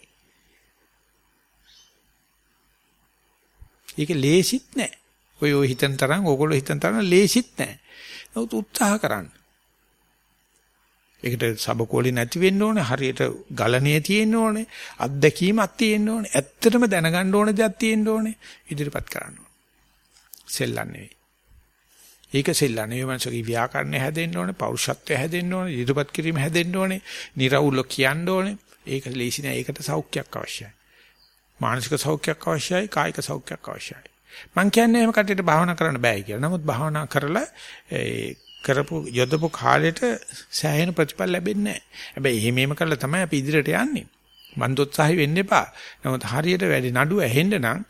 ඒක ලේසිත් නැහැ. ඔය ඔය හිතන තරම් ඕගොල්ලෝ හිතන තරම් ලේසිත් නැහැ. නමුත් උත්සාහ කරන්න. ඒකට සබකෝලි නැති වෙන්න ඕනේ. හරියට ගලණේ තියෙන්න ඕනේ. අත්දැකීමක් තියෙන්න ඕනේ. ඇත්තටම දැනගන්න ඕන දෙයක් තියෙන්න ඕනේ. ඉදිරිපත් කරන්න ඕනේ. සෙල්ලම් නෙවෙයි. ඒක සෙල්ලම් නෙවෙයි මනසගේ ව්‍යාකරණය හැදෙන්න ඕනේ. පෞරුෂත්වය හැදෙන්න ඕනේ. ඉදිරිපත් කිරීම හැදෙන්න ඕනේ. නිර්වුල්ව කියන්න ඕනේ. ඒක ලේසි නෑ. ඒකට සෞඛ්‍යයක් අවශ්‍යයි. මානසික සෞඛ්‍යයක් අවශ්‍යයි. කායික සෞඛ්‍යයක් අවශ්‍යයි. මං කියන්නේ එහෙම කටට භාවනා කරන්න බෑ කියලා. නමුත් භාවනා කරලා කරපු යොදපු කාලෙට සෑහෙන ප්‍රතිඵල ලැබෙන්නේ නැහැ. හැබැයි එහෙම එහෙම කරලා තමයි අපි ඉදිරියට යන්නේ. මන්දොත්සාහි වෙන්න එපා. නමුත් හරියට වැඩි නඩුව ඇහෙන්න නම්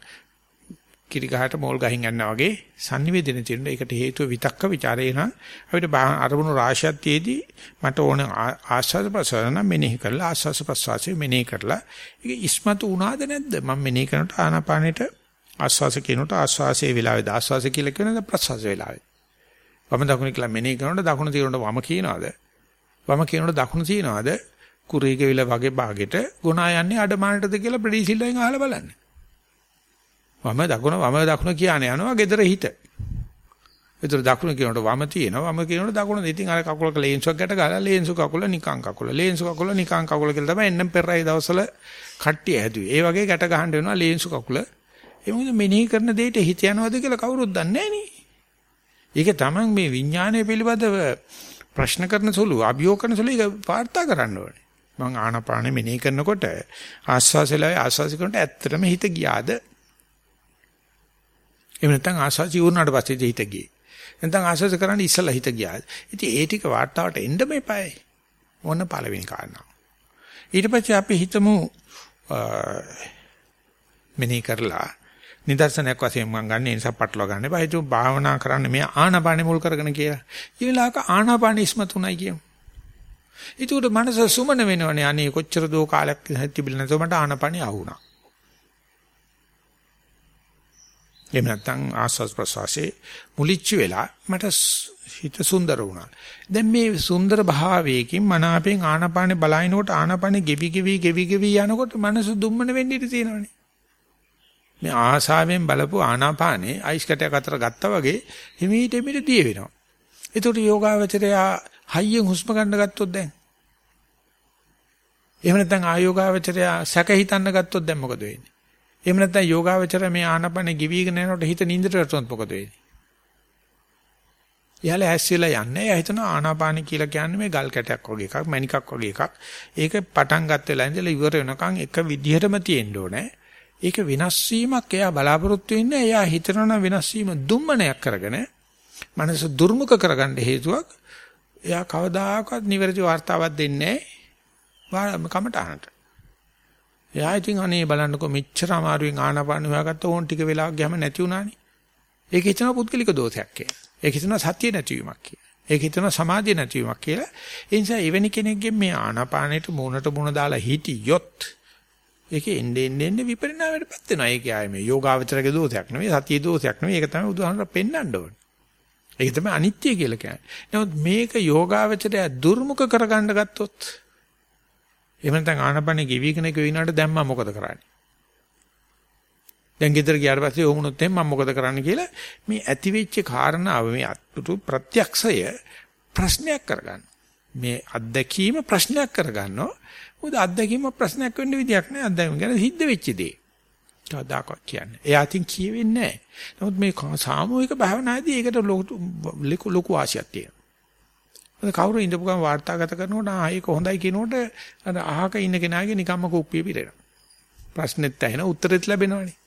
කිරි ගහට මෝල් ගහින් යනවා වගේ sannivedana තියෙන එකට හේතුව විතක්ක ਵਿਚාරේ නම් අපිට අරමුණු රාශියක් තියේදී මට ඕන ආස්වාද ප්‍රසන්න මෙනෙහි කරලා ආස්වාද ප්‍රසවාසය මෙනෙහි කරලා ඒක ඉස්මතු වුණාද නැද්ද මම මෙනෙහි කරනකොට ආනාපානෙට ආස්වාස කියනකොට ආස්වාසයේ වෙලාවේ ආස්වාස කියලා කියනද ප්‍රසවාස වෙලාවේ වම දකුණ කියලා මෙනෙහි කරනකොට දකුණ තියෙනකොට වම කියනවාද? වම කියනකොට දකුණ තියනවාද? කුරීක විල වගේ භාගෙට ගුණා යන්නේ අඩමානටද කියලා ප්‍රතිසිල්ලෙන් අහලා බලන්න. වම දකුණ වම දකුණ කියන්නේ යනවා gedara හිත. ඒතර දකුණ කියනකොට වම තියෙනවා වම කියනකොට දකුණ ඉතින් අර කකුලක ලේන්සුවක් ගැට ගාලා ලේන්සු කකුල නිකං කකුල ලේන්සු කකුල නිකං කකුල කියලා තමයි එන්නම් පෙරයි දවසල කට්ටිය හැදුවේ. ඒ වගේ ගැට ගහන්න වෙනවා ලේන්සු කකුල. ඒ මොකද මෙනෙහි කරන දෙයට හිත යනවද කියලා කවුරුත් දන්නේ නැහැ නේ. ඒක තමයි මේ විඥානය පිළිබඳව ප්‍රශ්න කරන සුළු අභියෝග කරන සුළු ඒක වාර්තා කරන්න ඕනේ. මම ආනාපානෙ මෙනෙහි කරනකොට ආස්වාසෙලයි ආස්වාසි කරනකොට ඇත්තටම හිත ගියාද? එහෙම නැත්නම් ආස්වාසි වුණාට පස්සේ හිත ගියේ. නැත්නම් ආස්වාස කරන්න ඉස්සලා හිත ගියාද? ඉතින් ඒ ටික වාර්තාවට එන්න මේපයි. ඕන පළවෙනි කාරණා. ඊට පස්සේ අපි හිතමු මෙනෙහි කරලා නිදර්ශනයක් වශයෙන් මම ගන්න නිසා පටලවා ගන්න එපා. ඒක භාවනා කරන්න මේ ආනාපානෙ මුල් කරගෙන කියලා. ඊළාක ආනාපානෙ ඉස්මතුණයි කියමු. ඒකට මනස සුමන වෙනවනේ. අනේ කොච්චර දෝ කාලයක් තිබිලා නැතෝ මට ආනාපානෙ ආවුණා. එහෙම නැත්නම් ආස්වාස් ප්‍රසවාසයේ මුලිච්ච වෙලා මට හිත සුන්දර වුණා. දැන් මේ සුන්දර භාවයකින් මනාපෙන් ආනාපානෙ බලනකොට ආනාපානෙ ගෙවි ගෙවි ගෙවි ගෙවි යනකොට මනස දුම්මන වෙන්න ඉඩ තියෙනවනේ. මේ ආසාවෙන් බලපු ආනාපානේ අයිස් කැටයක් අතර ගත්තා වගේ හිමීට හිමීට දිය වෙනවා. ඒකට යෝගාවචරය හයියෙන් හුස්ම ගන්න ගත්තොත් දැන්. එහෙම නැත්නම් ආයෝගාවචරය සැක හිතන්න ගත්තොත් දැන් මොකද වෙන්නේ? එහෙම නැත්නම් යෝගාවචරය මේ ආනාපානේ ගිවිගෙන යනකොට හිත නින්දට වැටුනොත් මොකද වෙන්නේ? එයාලා ඇස්සෙලා යන්නේ. එයා හිතන ආනාපාන කියලා කියන්නේ මේ ගල් කැටයක් වගේ එකක්, මණිකක් වගේ එකක්. ඒක පටන් ගත්ත වෙලා ඉඳලා ඉවර වෙනකන් එක විදිහටම තියෙන්න ඕනේ. ඒක වෙනස් වීමක් එයා බලාපොරොත්තු වෙන්නේ එයා හිතනවා වෙනස් වීම දුම්මනයක් කරගෙන මනස දුර්මුඛ කරගන්න හේතුවක් එයා කවදාකවත් නිවැරදි වார்த்தාවක් දෙන්නේ නැහැ කමටහනට. එයා ඉතින් අනේ බලන්නකො මෙච්චර අමාරුවෙන් ආනාපාන හොයාගත්ත ඕන් ටික වෙලාවක් ගියාම නැති වුණානේ. ඒක හිතන පුද්ගලික දෝෂයක් කියලා. ඒක හිතන සත්‍ය නැතිවීමක් කියලා. ඒක හිතන සමාධිය නැතිවීමක් කියලා. ඒ නිසා එවැනි කෙනෙක්ගෙන් මේ ආනාපානෙට මූණට මූණ දාලා හිටියොත් ඒකේ එන්නේ එන්නේ විපරිණාමයටපත් වෙනවා. ඒක ආයේ මේ යෝගාවචරගේ දෝෂයක් නෙවෙයි, සතිය දෝෂයක් නෙවෙයි. ඒක තමයි උදාහරණ පෙන්වන්න ඕනේ. ඒක තමයි අනිත්‍ය කියලා කියන්නේ. නමුත් මේක යෝගාවචරය දුර්මුඛ කරගන්න ගත්තොත් එහෙම නැත්නම් ආනපනේ ගෙවිගෙන ගෙවිනාට දැන් මම මොකද කරන්නේ? දැන් ගෙදර ගියාට පස්සේ ඕමුණොත් එහෙනම් මම මොකද කරන්න කියලා මේ ඇති වෙච්ච කාරණාව මේ අත්පුතු ප්‍රත්‍යක්ෂය ප්‍රශ්නයක් කරගන්න. මේ අත්දැකීම ප්‍රශ්නයක් කරගන්නවා. මොකද අත්දැකීම ප්‍රශ්නයක් වෙන්න විදියක් නෑ අත්දැකීම ගැන සිද්ධ වෙච්ච දේ. කවදාකවත් කියන්නේ. එයා තින් කියවෙන්නේ නෑ. නමුත් මේ සාමූහික භාවනාදී ඒකට ලොකු ලොකු ආශයක් තියෙනවා. කවුරු ඉඳපු ගමන් වාර්තාගත කරනකොට ආ ඒක හොඳයි කියනකොට අර අහක ඉන්න කෙනාගේ නිකම්ම කුප්පිය පිරෙනවා. ප්‍රශ්නෙත් ඇහෙන උත්තරෙත් ලැබෙනවනේ.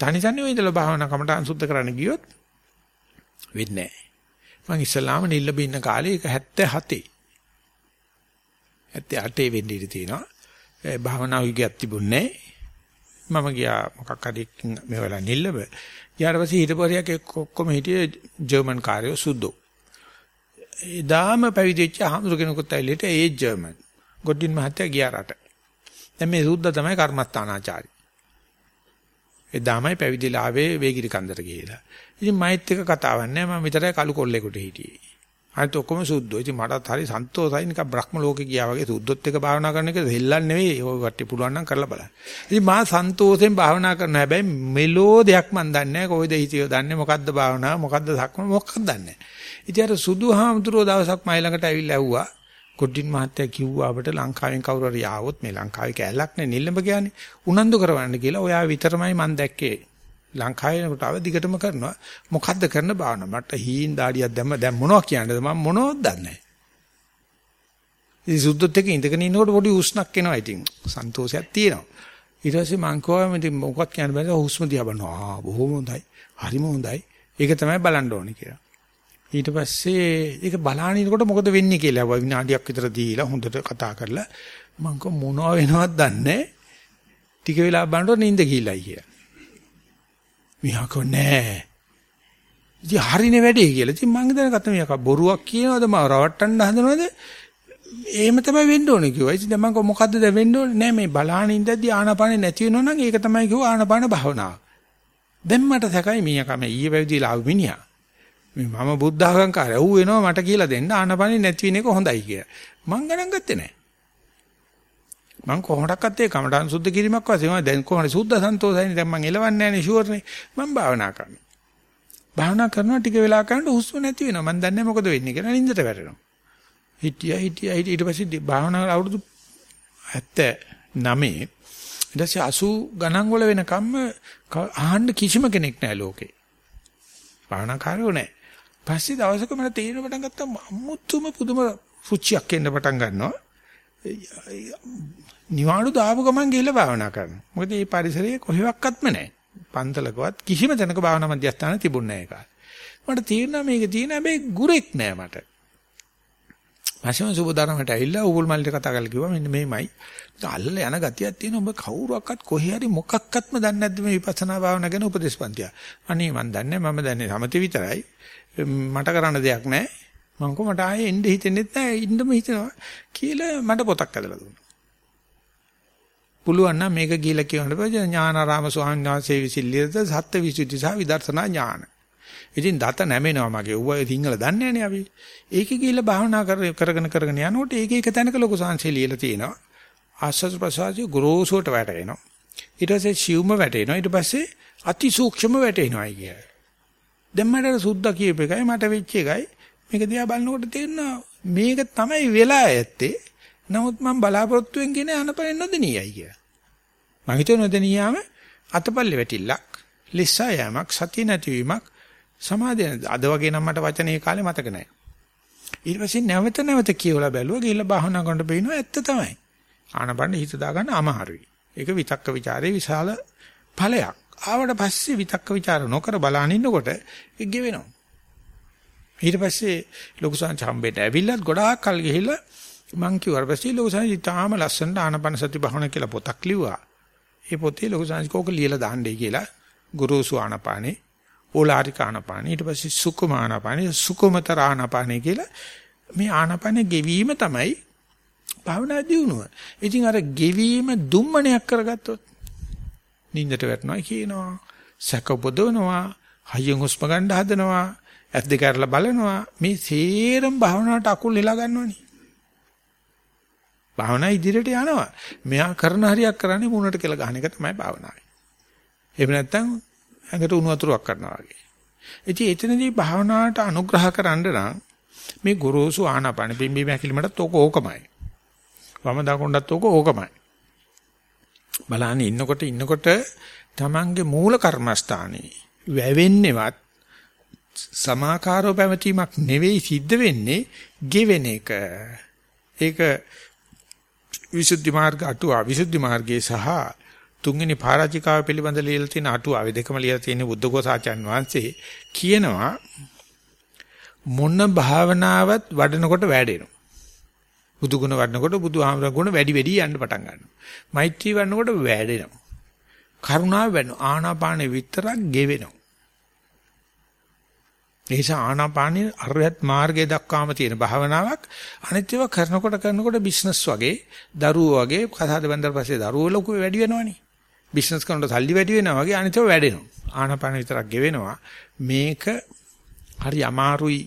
තනි තනි ඔය ඉඳලා භාවනා කමටහන් සුද්ධ කරන්න ගියොත් වෙන්නේ නෑ. මම ඉස්සලාම නිල්ලබ ඉන්න කාලේ ඒක 77 ඇත්තේ අටේ වෙන්න ඉඩ තියෙනවා. ඒ භාවනා යුගයක් තිබුණේ මම ගියා මොකක් හරි මේ වෙලාව නිල්ලබ. ඊට පස්සේ හිටපොරියක් ඔක්කොම හිටියේ ජර්මන් කාර්යෝ සුද්ධෝ. එදාම පැවිදි වෙච්ච හඳුර කෙනෙකුත් ඇවිල්ලිට ඒ ජර්මන්. ගොඩින් මහත්තයා ගියා රට. දැන් මේ සුද්ධ තමයි කර්මස්ථානාචාරි. එදාමයි පැවිදිලා ආවේ වේගිරි කන්දර ගිහිලා. ඉතින් මයිත් එක කතාවක් නෑ මම විතරයි කළු කොල්ලෙකුට හිටියේ. අනිත් ඔක්කොම සුද්ධෝ. ඉතින් මටත් හරි සන්තෝෂයි නිකන් බ්‍රහ්ම ලෝකේ ගියා වගේ සුද්ධොත් එක භාවනා කරන එක දෙල්ලන් නෙවෙයි. ඔය කට්ටිය පුළුවන් නම් කරලා බලන්න. ඉතින් මා සන්තෝෂෙන් භාවනා කරනවා. හැබැයි මෙලෝ දෙයක් මන් දන්නේ නැහැ. කොයිද හිතියෝ දන්නේ මොකද්ද භාවනාව මොකද්ද සක්ම මොකක්ද දන්නේ නැහැ. ඉතින් අර සුදුහාමුදුරෝ දවසක් මයි ළඟට ඇවිල්ලා ඇහුවා. කොඩින් මහත්තයා කිව්වා අපිට ලංකාවෙන් කවුරු හරි ආවොත් මේ ලංකාවේ කැලලක් නේ නිල්ලඹ කියන්නේ. උනන්දු කරවන්න කියලා ඔයා විතරමයි මන් දැක්කේ. ලංකාවේ කොට ආව දිගටම කරනවා. මොකද්ද කරන භාවනාව? මට හීන් දාඩියක් දැම්ම දැන් මොනවද කියන්නේද? මම මොනවද දන්නේ නැහැ. ඉතින් සුද්ධොත් එක ඉඳගෙන ඉන්නකොට පොඩි උස්නක් එනවා ඉතින්. සන්තෝෂයක් තියෙනවා. ඊට පස්සේ මං කිව්වා ඉතින් මොකක්ද කියන්න බෑ හුස්ම දිහා බලනවා. ආ බොහොම හොඳයි. හරිම හොඳයි. ඒක තමයි බලන්න ඕනේ කියලා. ඊට පස්සේ ඒක බලානිනකොට මොකද වෙන්නේ කියලා විනාඩියක් විතර දීලා හොඳට කතා කරලා මං කො මොනව වෙනවද දන්නේ ටික වෙලා බලනකොට නිින්ද ගිහිල්ලා කියලා. මියාකෝ නෑ. ඉතින් හරිනේ වැඩේ කියලා. ඉතින් මං දැනගත්තා මියාකා බොරුවක් කියනවද මම රවට්ටන්න හදනවද? එහෙම තමයි වෙන්න ඕනේ කිව්වා. ඉතින් දැන් මං මොකද්ද දැන් වෙන්න ඕනේ? නෑ මේ බලාන ඉඳද්දි ආනාපානෙ නැති වෙනවා නම් ඒක තමයි කිව්වා ආනාපාන භාවනාව. දැන් මට සැකයි මියාකා මේ ඊයේ වැවිදිලා ආව මිනිහා. මේ මම බුද්ධ අහංකාරය. ඌ වෙනවා මට කියලා දෙන්න ආනාපානෙ නැති වෙන එක හොඳයි කියලා. මං ගණන් ගත්තේ නෑ. මං කොහොමඩක්වත් ඒ කමඨාන් සුද්ධ කිරීමක් වශයෙන්. මම දැන් කොහොමද? සුද්ධ සන්තෝෂයිනේ. දැන් මං එලවන්නේ නැනේ ෂුවර්නේ. මං භාවනා කරනවා භාවනා කරනවා ටික වෙලා කරනකොට හුස්ම නැති වෙනවා. මං දන්නේ මොකද වෙන්නේ කියලා නින්දට වැටෙනවා. හිටියා හිටියා ඊට පස්සේ භාවනා අවුරුදු 79 ඊට පස්සේ 80 ගණන් වල වෙනකම්ම අහන්න කිසිම කෙනෙක් නැහැ ලෝකේ. භාවනා කාර්යෝ නැහැ. පස්සේ දවසක මට තේරෙන පටන් ගත්තා. අමුතුම පුදුම රුචියක් එන්න පටන් ගන්නවා. නිවාඩු දාපු ගමන් ගිහිල්ලා භාවනා කරනවා. මොකද මේ පරිසරයේ කොහෙවත්ම නැහැ. පන්තලකවත් කිසිම තැනක භාවනා මධ්‍යස්ථාන තිබුණේ නැහැ ඒකයි. මට තේරෙනවා මේක තියෙන හැබැයි ගුරෙක් නෑ මට. මාසෙම සුබදාරමට ඇවිල්ලා උගුල් මල්ලි කතා කරලා කිව්වා මෙන්න මේමයි. අල්ල යන ගතියක් තියෙන ඔබ කවුරුවක්වත් කොහේ හරි මොකක්වත්ම දන්නේ නැද්ද මේ විපස්සනා භාවනා ගැන උපදේශපන්තිය. අනේ මන් දන්නේ මම දන්නේ සමති විතරයි. මට කරන්න දෙයක් නැහැ. මං කො මට ආයේ එන්න හිතෙන්නෙත් නැහැ ඉන්නම හිතනවා කියලා මට පොතක් ඇදලා දුන්නා. පුළුවන් නම් මේක ගිහිලා කියවන්න බෑ ඥානාරාම ස්වාමීන් වහන්සේ විසිල්ලියද සත්‍ය විසුද්ධි සහ විදර්ශනා ඥාන. ඉතින් දත නැමෙනවා මගේ. ඌව සිංහල දන්නේ නැහනේ අපි. ඒකේ ගිහිල්ලා භාවනා කරගෙන කරගෙන යනකොට ඒක එක තැනක ලොකු සංසේ ලියලා තියෙනවා. ආස්වාද ප්‍රසාරය ගොරෝසුවට වැටෙනවා. ඊට පස්සේ සිව්ම වැටෙනවා. ඊට පස්සේ අතිසූක්ෂම වැටෙනවා කිය. දැන් මට සුද්ධ කියප එකයි මට වෙච්ච එකයි මේක දිහා බලනකොට තේරෙනවා මේක තමයි වෙලා ඇත්තේ. නමුත් මම බලාපොරොත්තුෙන් කියන අනපනෙ නොදෙනියයි කිය. මම හිතුවේ නොදෙනියාම අතපල්ලෙ වැටිල්ලක්, ලිස්සා යෑමක්, සතිය නැතිවීමක් සමාධිය අද වගේ නම් මට වචනේ කාලේ මතක නැහැ. ඊට පස්සේ නැවත නැවත කියවලා බැලුවා ගිහිල්ලා භාවනා කරනකොට බිනවා ඇත්ත තමයි. ආනපන හිත දාගන්න අමාරුයි. ඒක විතක්ක ਵਿਚාරේ විශාල ඵලයක්. ආවට පස්සේ විතක්ක ਵਿਚාර නොකර බලන ඉන්නකොට ඒක ගෙවෙනවා. ඊට පස්සේ ලොකු සංචම්බේට ඇවිල්ලත් ගොඩාක් කල් ගිහිල්ලා මං කිව්වා පස්සේ ලොකු සංචි තාම ලස්සනට ආනපන සති භාවනා කියලා පොතක් ලිව්වා. ඒ පොතේ ලොකු සංචි කෝක ලියලා දාන්නයි කියලා ගුරුසු ආනපානේ ඕලාරික ආනපානේ ඊට පස්සේ සුකුම ආනපානේ සුකුමතර ආනපානේ කියලා මේ ආනපානේ ගෙවීම තමයි භාවනා දියුණුව. ඉතින් අර ගෙවීම දුම්මනයක් කරගත්තොත් නින්දට වැටෙනවා කියනවා සැක පොදවනවා හයියෙන් හුස්ම ගන්න හදනවා ඇස් දෙක අරලා බලනවා මේ සේරම භාවනාවට අකුල් නෙලා ගන්නවනේ. භාවනා ඉදිරියට යනවා. මෙයා කරන හරියක් කරන්නේ මුණට කියලා ගන්න එක තමයි භාවනාවේ. එහෙම නැත්නම් ඇඟට උණු වතුරක් කරනවා වගේ. ඉතින් එතනදී භාවනාවට අනුග්‍රහ කරන්න නම් මේ ගොරෝසු ආනාපාන පිම්බීම හැකිලිමටත් ඕක ඕකමයි. වම දකුණටත් ඕක ඕකමයි. බලන්න ඉන්නකොට ඉන්නකොට තමන්ගේ මූල කර්මස්ථානේ වැවෙන්නේවත් සමාකාරව පැවතීමක් නෙවෙයි සිද්ධ වෙන්නේ ගෙවෙන එක. ඒක විසුද්ධි මාර්ග අටුවා විසුද්ධි මාර්ගයේ සහ තුන්වෙනි පරාජිකාව පිළිබඳ ලියලා තියෙන අටුවාවේ දෙකම ලියලා තියෙන බුද්ධඝෝසාචාන් වහන්සේ කියනවා මොන භාවනාවත් වඩනකොට වැඩෙනවා. බුදුගුණ වඩනකොට බුදුහාමර ගුණ වැඩි වැඩි යන්න පටන් ගන්නවා. මෛත්‍රී වඩනකොට වැඩෙනවා. කරුණාව වැඩෙනවා. ආනාපානෙ විතරක් ගෙවෙනවා. ඒ නිසා ආනාපානිය අරහත් මාර්ගයේ දක්වාම තියෙන භාවනාවක් අනිත් ඒවා කරනකොට කරනකොට බිස්නස් වගේ දරුවෝ වගේ කසාද බැඳලා පස්සේ දරුවෝ ලොකු වැඩි වෙනවනේ. බිස්නස් කරනකොට සල්ලි වැඩි වෙනවා වගේ අනිත් ඒවා වැඩෙනවා. ආනාපාන විතරක් ගෙවෙනවා. මේක හරි අමාරුයි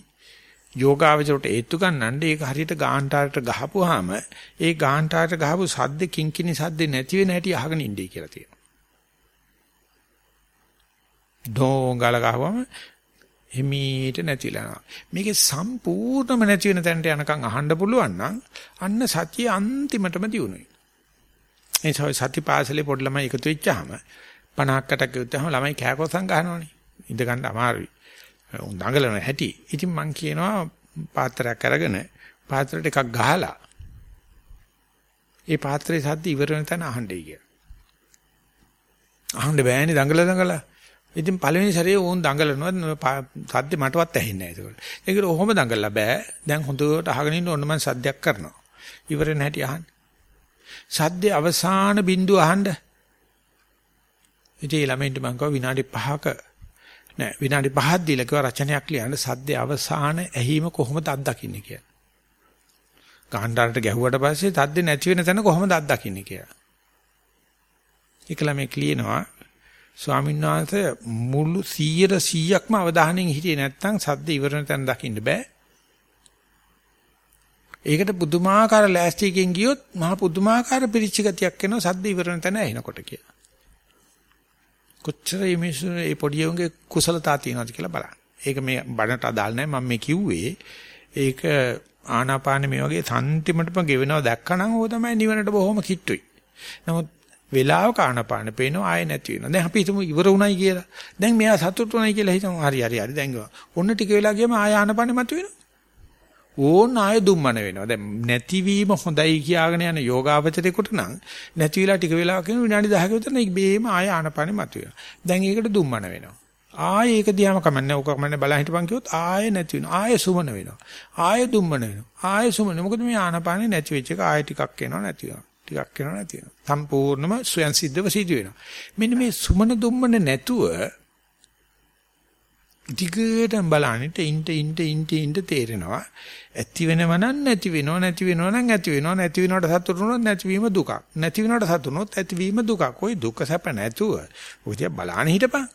යෝගාවචරයට ඒත්තු ගන්නන්න ඒක හරියට ගාන්ටාරට ගහපුවාම ඒ ගාන්ටාරට ගහපු සද්ද කිංකිණි සද්ද නැති වෙන හැටි අහගෙන ඉන්නේ කියලා තියෙනවා. ඩෝංගල ගහවම හිමීට නැතිලා යනවා. මේකේ සම්පූර්ණම නැති වෙන තැනට යනකම් අහන්න පුළුවන් නම් අන්න සතිය අන්තිමටම දිනුනේ. ඒ තමයි සති පාසලේ පොඩි ළමයි එකතු වෙච්චාම 50කට ගියොත්ම ළමයි කෑකොසම් ගහනවනේ. ඉඳ ගන්න අමාරුයි. උන් දඟලන හැටි. ඉතින් මං කියනවා පාත්‍රයක් අරගෙන පාත්‍රයට එකක් ගහලා ඒ පාත්‍රයේ සද්ද ඉවර වෙන තැන අහන්නයි කියලා. අහන්න බෑනේ දඟල දඟල. ඉතින් පළවෙනි සැරේ ඕන් දඟලනවා සද්ද මටවත් ඇහෙන්නේ නැහැ ඒකවල. ඒකට ඔහොම දඟලලා බෑ. දැන් හොඳට අහගෙන ඉන්න ඕන මම සද්දයක් කරනවා. ඉවර වෙන හැටි අහන්න. සද්දේ අවසාන බිඳුව අහන්න. ඉතින් ළමයින්ට මම කිව්වා විනාඩි 5ක නෑ විනාඩි 5ක් දීලා කිව්වා රචනයක් ලියන්න සද්දේ අවසාන ඇහිම කොහොමද අත්දකින්නේ කියලා. ගාන්ඩාරට ගැහුවට පස්සේ සද්දේ නැති වෙන තැන කොහොමද අත්දකින්නේ කියලා. ඒකලා මේ ක්ලියනවා ස්වාමීන් වහන්සේ මුළු 100%ක්ම අවධානයෙන් හිටියේ නැත්නම් සද්ද ඉවර වෙන තැන දකින්න බෑ. ඒකට පුදුමාකාර ලෑස්තියකින් ගියොත් මහා පුදුමාකාර පිරිච්ච ගතියක් එනවා සද්ද ඉවර වෙන තැන ඇහෙනකොට කියලා. කොච්චර මේ මේ පොඩි උන්ගේ කුසලතා තියෙනවද කියලා බලන්න. ඒක මේ බණට අදාළ නැහැ මම මේ කිව්වේ. ඒක ආනාපාන මේ වගේ සම්තිමටම ගෙවෙනවා දැක්කනම් ඕක තමයි නිවනට බොහොම කිට්ටුයි. නමුත් වෙලාවක ආනාපාන පේනවා ආයෙ නැති වෙනවා. දැන් අපි හිතමු ඉවර උණයි කියලා. දැන් මෙයා සතුටු උණයි කියලා හිතමු. හරි හරි හරි දැන් ඔන්න ටික වෙලා ගියම ආය ආනාපානෙ මතුවෙනවා. ඕන ආය දුම්මන වෙනවා. දැන් නැතිවීම හොඳයි කියාගෙන යන යෝගාවචරේකට නම් නැති වෙලා ටික වෙලාවක විනාඩි 10ක විතර නේ බේම ආය ආනාපානෙ මතුවෙනවා. දැන් ඒකට දුම්මන වෙනවා. ආයෙ ඒක දිහාම කමන්නේ ඕක කමන්නේ බලා හිටපන් කිව්වොත් ආයෙ නැති වෙනවා. ආයෙ සුමන වෙනවා. ආයෙ දුම්මන වෙනවා. ආයෙ සුමන. මොකද මේ ආනාපානෙ නැති වෙච්ච එක ආයෙ ටිකක් එනවා නැති වෙනවා. ටිකක් වෙනව නැති වෙනවා. සම්පූර්ණම ස්වයන් සිද්ධව සිදු වෙනවා. මෙන්න මේ සුමන දුම්මන නැතුව දිගටම බලන්නට ඉන්ට ඉන්ට ඉන්ට ඉන්ට තේරෙනවා. ඇති වෙනව නම් නැති වෙනව නැති වෙනව නම් ඇති වෙනව නැති වෙනවට සතුටු වුණොත් නැතිවීම දුකක්. නැති වෙනවට සතුටු වුණොත් ඇතිවීම දුකක්. ওই දුක සැප නැතුව ඔය තියා බලන්න හිටපන්.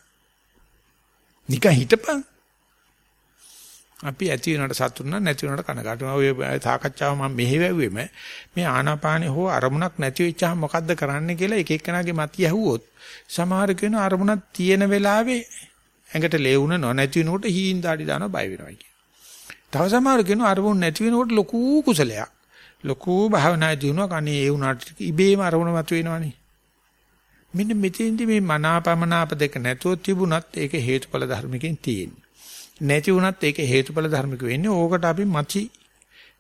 නිකන් හිටපන්. අපි ඇති වෙනවට සතුටු නම් නැති වෙනවට කනගාටු වෙනවා. ඔය සාකච්ඡාව මම මෙහෙ වැව්වෙම මේ ආනාපානේ හෝ අරමුණක් නැති වෙච්චාම මොකද්ද කරන්න කියලා එක එක්කෙනාගේ මතිය ඇහුවොත් සමහර කෙනා අරමුණක් තියෙන වෙලාවේ ඇඟට ලේවුන නොනැති වෙනකොට හීන් දාඩි දානවා බය වෙනවා කිය. තව සමහර කෙනා අරමුණ නැති වෙනකොට ලොකු කුසලයක්. ලොකු භාවනා දිනුවා කන්නේ ඒ උනාට ඉබේම අරමුණ මතුවෙනවනේ. මෙන්න මෙතෙන්දි මේ මනාපමනාප දෙක නැතුව තිබුණත් ඒක හේතුඵල ධර්මකින් තියෙන්නේ. නැති වුණත් ඒක හේතුඵල ධර්මික වෙන්නේ. ඕකට අපි මචි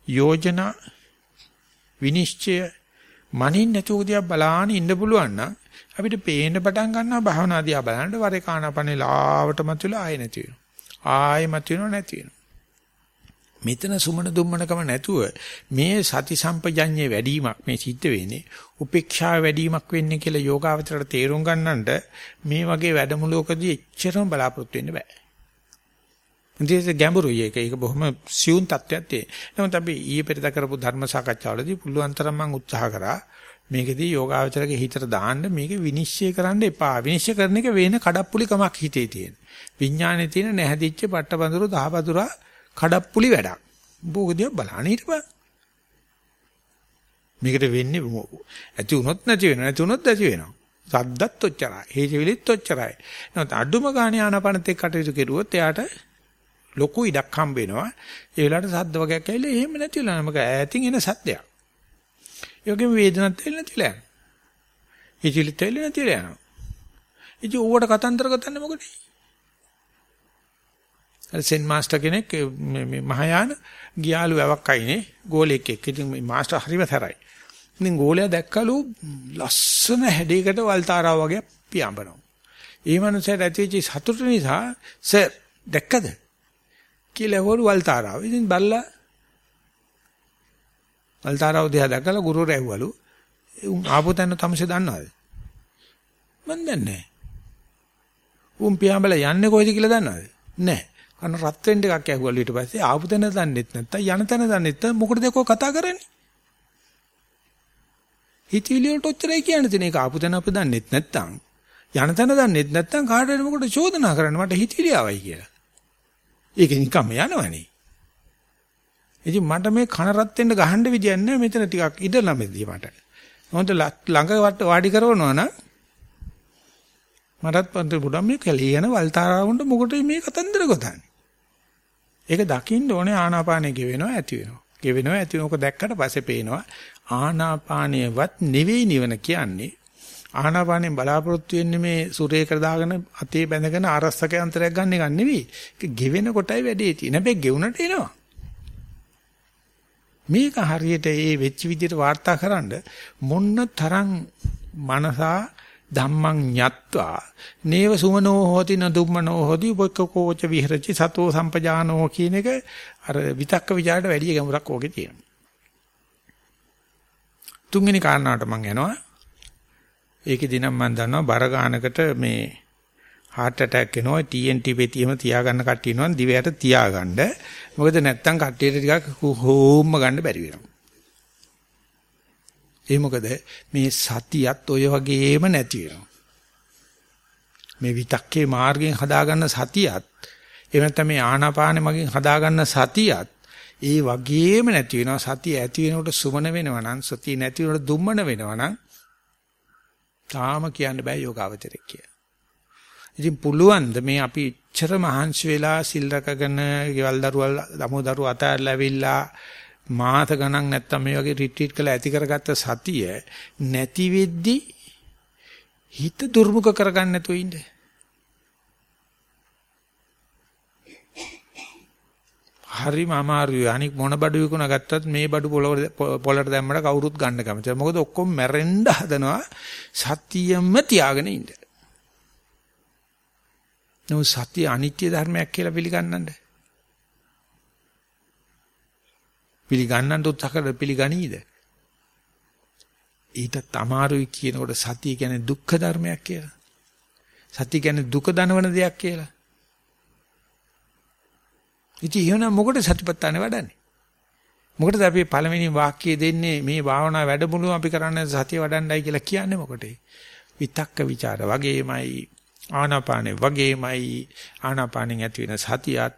යෝජනා විනිශ්චය මනින් නැතුව දිහා බලාන ඉන්න පුළුවන් නම් අපිට පේන්න පටන් ගන්නවා භවනා දිහා බලනකොට වරේ කාණපනේ ලාවට මතුවලා ආයෙ නැති වෙනවා. ආයෙ මතුවෙනව නැති වෙනවා. මෙතන සුමන දුම්මනකම නැතුව මේ සති සම්පජඤ්ඤේ වැඩිවීමක් මේ සිද්ධ වෙන්නේ උපේක්ෂාව වැඩිවීමක් වෙන්නේ කියලා යෝගාවචරයට තේරුම් ගන්නට මේ වගේ වැඩමුළුවකදී එච්චරම බලාපොරොත්තු වෙන්න බෑ. ඉතින් ගැඹුරුයි ඒක. ඒක බොහොම සියුම් තත්ත්වයක් තියෙන. නමුත් අපි ඊයේ පෙරද කරපු ධර්ම සාකච්ඡාවලදී පුළුවන් තරම් මම උත්සාහ කරා මේකෙදී යෝගාවචරගේ හිතට දාන්න මේක විනිශ්චය කරන්න එපා. විනිශ්චය කරන එක වෙන කඩප්පුලිකමක් හිතේ තියෙන. විඥානේ තියෙන නැහැදිච්ච පට්ටබඳුරු දහබදුරා කඩප්පුලි වැඩක්. බෝගදිය බලන්න හිටපන්. මේකට වෙන්නේ ඇති වුණොත් නැති වෙනවා. නැති වුණොත් ඇති වෙනවා. සද්දත් ඔච්චරයි. හේජවිලිත් ඔච්චරයි. නමුත් අඩුම ගානේ ආනපනත් එක්ක කටයුතු කෙරුවොත් එයාට ලොකු ඉඩක් හම්බ වෙනවා. ඒ වෙලාවට සද්ද වගේක් ඇවිල්ලා එහෙම නැති වෙලා නමක ඈතින් එන සද්දයක්. ඒ වගේම වේදනත් එල්ල නැතිලා යනවා. ඉතිලිත් එල්ල නැතිලා යනවා. ඉතින් ඌවට කතන්දර ගතන්නේ මොකද? අර සෙන් මාස්ටර් කෙනෙක් මේ මහායාන ගියාලු වැවක් අයිනේ ගෝලෙක් එක්ක. ඉතින් මේ මාස්ටර් හරිම තරයි. ඉතින් ගෝලයා දැක්කලු ලස්සන හැඩයකට වල්තාරාව වගේ පියාඹනවා. ඒ මනුස්සයාට ඇතිවෙච්ච සතුට නිසා සර් දැක්කද? කියලා හොරු වල්තාරාව. ඉතින් බල්ලා වල්තාරාව දිහා දැකලා ගුරුවරයා ඇහුවලු උන් ආපු තැන තමසේ දන්නවද? මන් දන්නේ නැහැ. උන් පියාඹල යන්නේ කොයිද කියලා දන්නවද? නැහැ. අන්න රත් වෙන්න එකක් ඇහුවලු ඊට පස්සේ ආපු තැන දන්නෙත් නැත්තම් යන තැන දන්නෙත් නැත්නම් මොකටද කෝ කතා කරන්නේ? හිතවිලි වලට ඔච්චරයි කියන්න තියෙන එක ආපු තැන අපි දන්නෙත් නැත්තම් යන තැන දන්නෙත් නැත්තම් කාටද මොකටද චෝදනා කරන්නේ මට හිතවිලි ආවයි කියලා. ඒක නිකම්ම යනවනේ. ඉතින් මට මේ කන රත් වෙන්න ගහන්න විදියක් නැහැ මෙතන ටිකක් ඉඩ ළමෙදී මට. මොකද ළඟ වාඩි කරවනවා නම් මටත් පන්ති පුඩම් මේ කැලේ යන වල්තාරාවුන්ට මොකටද මේ කතන්දර ගොතන්නේ? ඒක දකින්න ඕනේ ආනාපානෙ ගෙවෙනවා ඇති වෙනවා. ගෙවෙනවා ඇති වෙනක දැක්කට පස්සේ පේනවා ආනාපානියවත් නෙවෙයි නිවන කියන්නේ. ආනාපානෙන් බලාපොරොත්තු වෙන්නේ මේ සූර්යයකට දාගෙන අතේ බැඳගෙන ආරස්සක යන්ත්‍රයක් ගන්න එක නෙවෙයි. ඒක ගෙවෙන කොටයි වැඩේ තියෙන. හැබැයි ගෙවුනට එනවා. මේක හරියට ඒ වෙච්ච විදිහට වාර්තාකරනද මොන්න තරම් මනසා ධම්මං ඤත්වා නේව සුමනෝ හෝති නදුම්මනෝ හෝති උපක්කෝච විහෙරචි සතෝ සම්පජානෝ කියන එක අර විතක්ක ਵਿਚාරට වැඩි ගැඹුරක් ඕකේ තියෙනවා. තුන්වෙනි කාරණාවට මම යනවා. ඒකෙදි නම් මම දන්නවා බර ගානකට මේ heart attack එනවා TNT පෙතියම තියාගන්න කට්ටිය ඉන්නවා දිවයට තියාගන්න. මොකද නැත්තම් කට්ටියට ටිකක් හෝම්ම ගන්න බැරි වෙනවා. ඒ මොකද මේ සතියත් ඔය වගේම නැති වෙනවා. මේ විතක්කේ මාර්ගයෙන් හදාගන්න සතියත් එහෙම නැත්නම් මේ ආනාපානෙ මගින් හදාගන්න සතියත් ඒ වගේම නැති වෙනවා. සතිය ඇති වෙනකොට සුමන වෙනවා නම් සතිය නැති වෙනකොට දුම්මන වෙනවා නම් තාම කියන්න බෑ යෝගාවචරයක් කියලා. ඉතින් පුළුවන් ද මේ අපි ඉච්ඡර මහන්සි වෙලා සිල් රැකගෙන ගෙවල් දරුවල් ළමෝ දරුවෝ අතහැරලා ඇවිල්ලා මාස ගණන් නැත්තම් මේ වගේ රිට්‍රීට් කරලා ඇති කරගත්ත සතිය නැති වෙද්දි හිත දුර්මුඛ කරගන්න නැතුව ඉන්න. හරිම අමාරුයි. අනික මොන බඩු විකුණ ගත්තත් මේ බඩු පොළට දැම්මම කවුරුත් ගන්න කැමතියි. මොකද ඔක්කොම මැරෙන්න හදනවා සතියෙම තියාගෙන ඉන්න. නෝ සතිය අනිත්‍ය ධර්මයක් කියලා පිළිගන්නන්නේ පිළිගන්නන්න උත්සාහ කර පිළිගනීද? ඊටත් අමාරුයි කියනකොට සතිය කියන්නේ දුක්ඛ ධර්මයක් කියලා. සතිය කියන්නේ දුක දනවන දෙයක් කියලා. ඉතින් එහෙනම් මොකටද සතිපට්ඨානේ වඩන්නේ? මොකටද අපි පළවෙනි වාක්‍යය දෙන්නේ මේ භාවනා වැඩමුළුව අපි කරන්නේ සතිය වඩන්නයි කියලා කියන්නේ මොකටේ? විතක්ක ਵਿਚාර වගේමයි ආනාපානෙ වගේමයි ආනාපානෙන් ඇති වෙන සතියත්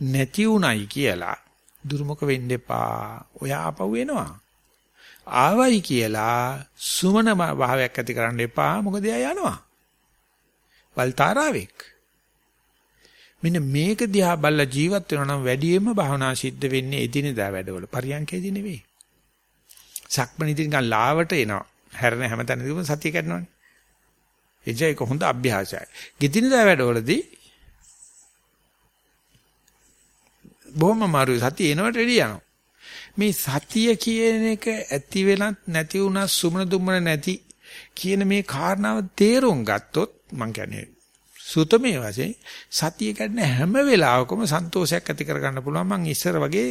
නැති උණයි කියලා දුර්මුඛ වෙන්න එපා. ඔය ආපහු එනවා. ආවයි කියලා සුමන භාවයක් ඇති කරන්න එපා. මොකද එයා යනවා. වල්තාරාවෙක්. මෙන්න මේක දිහා බල්ලා ජීවත් වෙනවා නම් වැඩියෙන්ම භාවනා සිද්ධ වෙන්නේ එදිනෙදා වැඩවල. පරියන්කේදී නෙවෙයි. සක්මණේදී නිකන් ලාවට එනවා. හැරෙන හැමතැනදීම සතිය කැඩනවනේ. එජය ඒක හොඳ අභ්‍යාසයයි. ගෙදිනදා වැඩවලදී බොහොම අමාරුයි. සතිය එනවට වැඩි යනවා. මේ සතිය කියන එක ඇති වෙලත් නැති වුණා සුමන දුම්මන නැති කියන මේ කාරණාව තේරුම් ගත්තොත් මං කියන්නේ සුතමේ වශයෙන් සතිය කඩන හැම වෙලාවකම සන්තෝෂයක් ඇති කරගන්න පුළුවන් මං ඉස්සර වගේ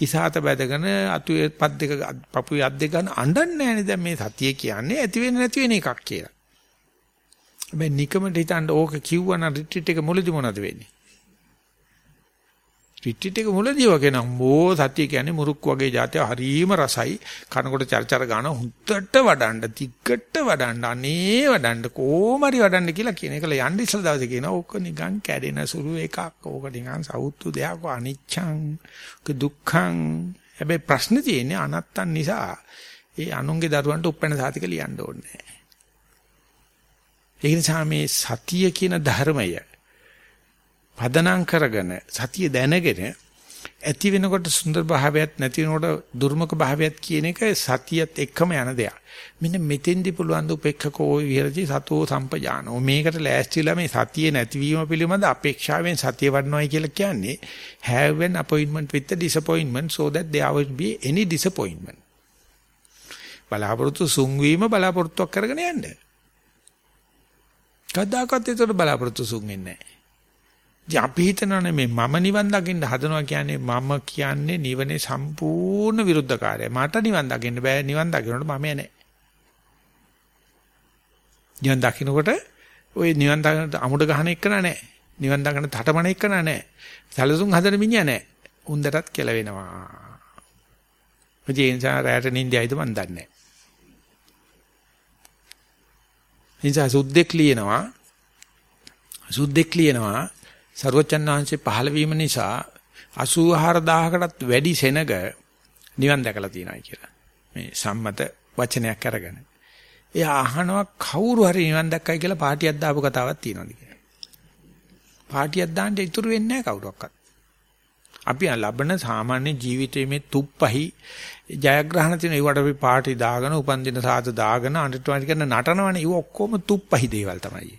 ඉසాత බැදගෙන අතුයේ පත් දෙක පපුවේ අත් දෙක ගන්න අඬන්නේ නැහැ දැන් මේ සතිය කියන්නේ ඇති වෙන නැති වෙන එකක් කියලා. හැබැයි නිකමට හිතන්න ඕක කිව්වනම් රිට්‍රීට් එක මුලදි මොනවද වෙන්නේ? රිට්‍රීට් එක මුලදී වගේ නම් බෝ සත්‍ය කියන්නේ මුරුක්කු වගේ જાතිය හරීම රසයි. කනකොට චර්චර ගන්න හුත්තට වඩන්න තිග්ගට වඩන්න අනේ වඩන්න කොහමරි වඩන්න කියලා කියන එකල යන්න ඉස්සල දවසේ කියන ඕක නිකන් කැඩෙන සුළු එකක් ඕක නිකන් සවුත්තු දෙයක් අනිච්ඡං දුක්ඛං. හැබැයි ප්‍රශ්නේ තියෙන්නේ අනත්තන් නිසා. ඒ අනුන්ගේ දරුවන්ට උපැන්න සාතික ලියන්න ඕනේ. ඒ නිසා මේ සතිය කියන ධර්මය පදනම් කරගෙන සතිය දැනගෙන ඇති වෙනකොට සුන්දර භාවයක් නැති වෙනකොට දුර්මුඛ භාවයක් කියන එක සතියත් එක්කම යන දෙයක්. මෙන්න මෙතෙන්දි පුළුවන් ද උපේක්ඛකෝ විහෙරති සතෝ සම්පජානෝ. මේකට ලෑස්තිලා මේ සතිය නැතිවීම පිළිබඳ අපේක්ෂාවෙන් සතිය වඩනවායි කියලා කියන්නේ have an appointment with the disappointment so that there won't be any disappointment. බලාපොරොත්තු සුන්වීම බලාපොරොත්තුවක් කරගෙන යන්න. කවදාකවත් ඒතර බලාපොරොත්තු සුන් වෙන්නේ නැහැ. ඉතින් අපි හිතනවානේ මේ මම නිවන් දකින්න හදනවා කියන්නේ මම කියන්නේ නිවනේ සම්පූර්ණ විරුද්ධකාරය. මට නිවන් දකින්න බෑ නිවන් දකින්නට මම නැහැ. නිවන් දකින්නකොට ওই නිවන් දකින්නට අමුඩ ගහන එක නෑ. නිවන් දකින්න තටමන එක නෑ. සැලසුම් හදන මිනිහා නෑ. උන්දටත් කෙලවෙනවා. ඒ නිසා රැට නින්දයිද මන් දන්නේ නෑ. නිසා සුද්දෙක් ලියනවා සුද්දෙක් ලියනවා සරුවචන් වහන්සේ පහළ වීම නිසා 84000කටත් වැඩි සෙනග නිවන් දැකලා තියෙනවා කියලා. මේ සම්මත වචනයක් අරගෙන. එයා අහනවා කවුරු හරි නිවන් දැක්කයි කියලා පාටියක් දාපු කතාවක් තියෙනවද කියලා. පාටියක් දාන්න ඉතුරු වෙන්නේ නැහැ කවුරක්වත්. අපි ලබන සාමාන්‍ය ජීවිතයේ මේ තුප්පහි ජයග්‍රහණ තියෙන ඒවට අපි පාටි දාගෙන උපන්දින සාත දාගෙන අඬටුවාට කරන නටනවනේ ඒව ඔක්කොම තුප්පහි දේවල් තමයි.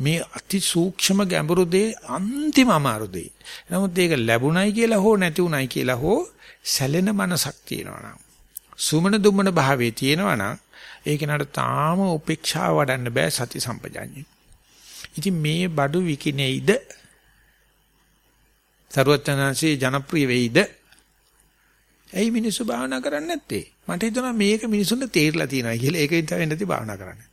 මේ අති සූක්ෂම ගැඹුරු දේ අන්තිම අමාරු දේ. නමුත් ඒක ලැබුණයි කියලා හෝ නැති උණයි කියලා හෝ සැලෙන මනසක් තියෙනවා නම් සුමන දුමන භාවයේ තියෙනවා නම් ඒක නට තාම උපේක්ෂාව වඩන්න බෑ සති සම්පජාඤ්ඤේ. ඉතින් මේ බඩු විකිනෙයිද සරුවචනාංශී ජනප්‍රිය වෙයිද? ඇයි මිනිස්සු භාවනා කරන්නේ නැත්තේ? මට හිතෙනවා මේක මිනිසුන්ට තේරිලා තියෙනවා කියලා. ඒකෙන් තමයි නැති භාවනා කරන්නේ.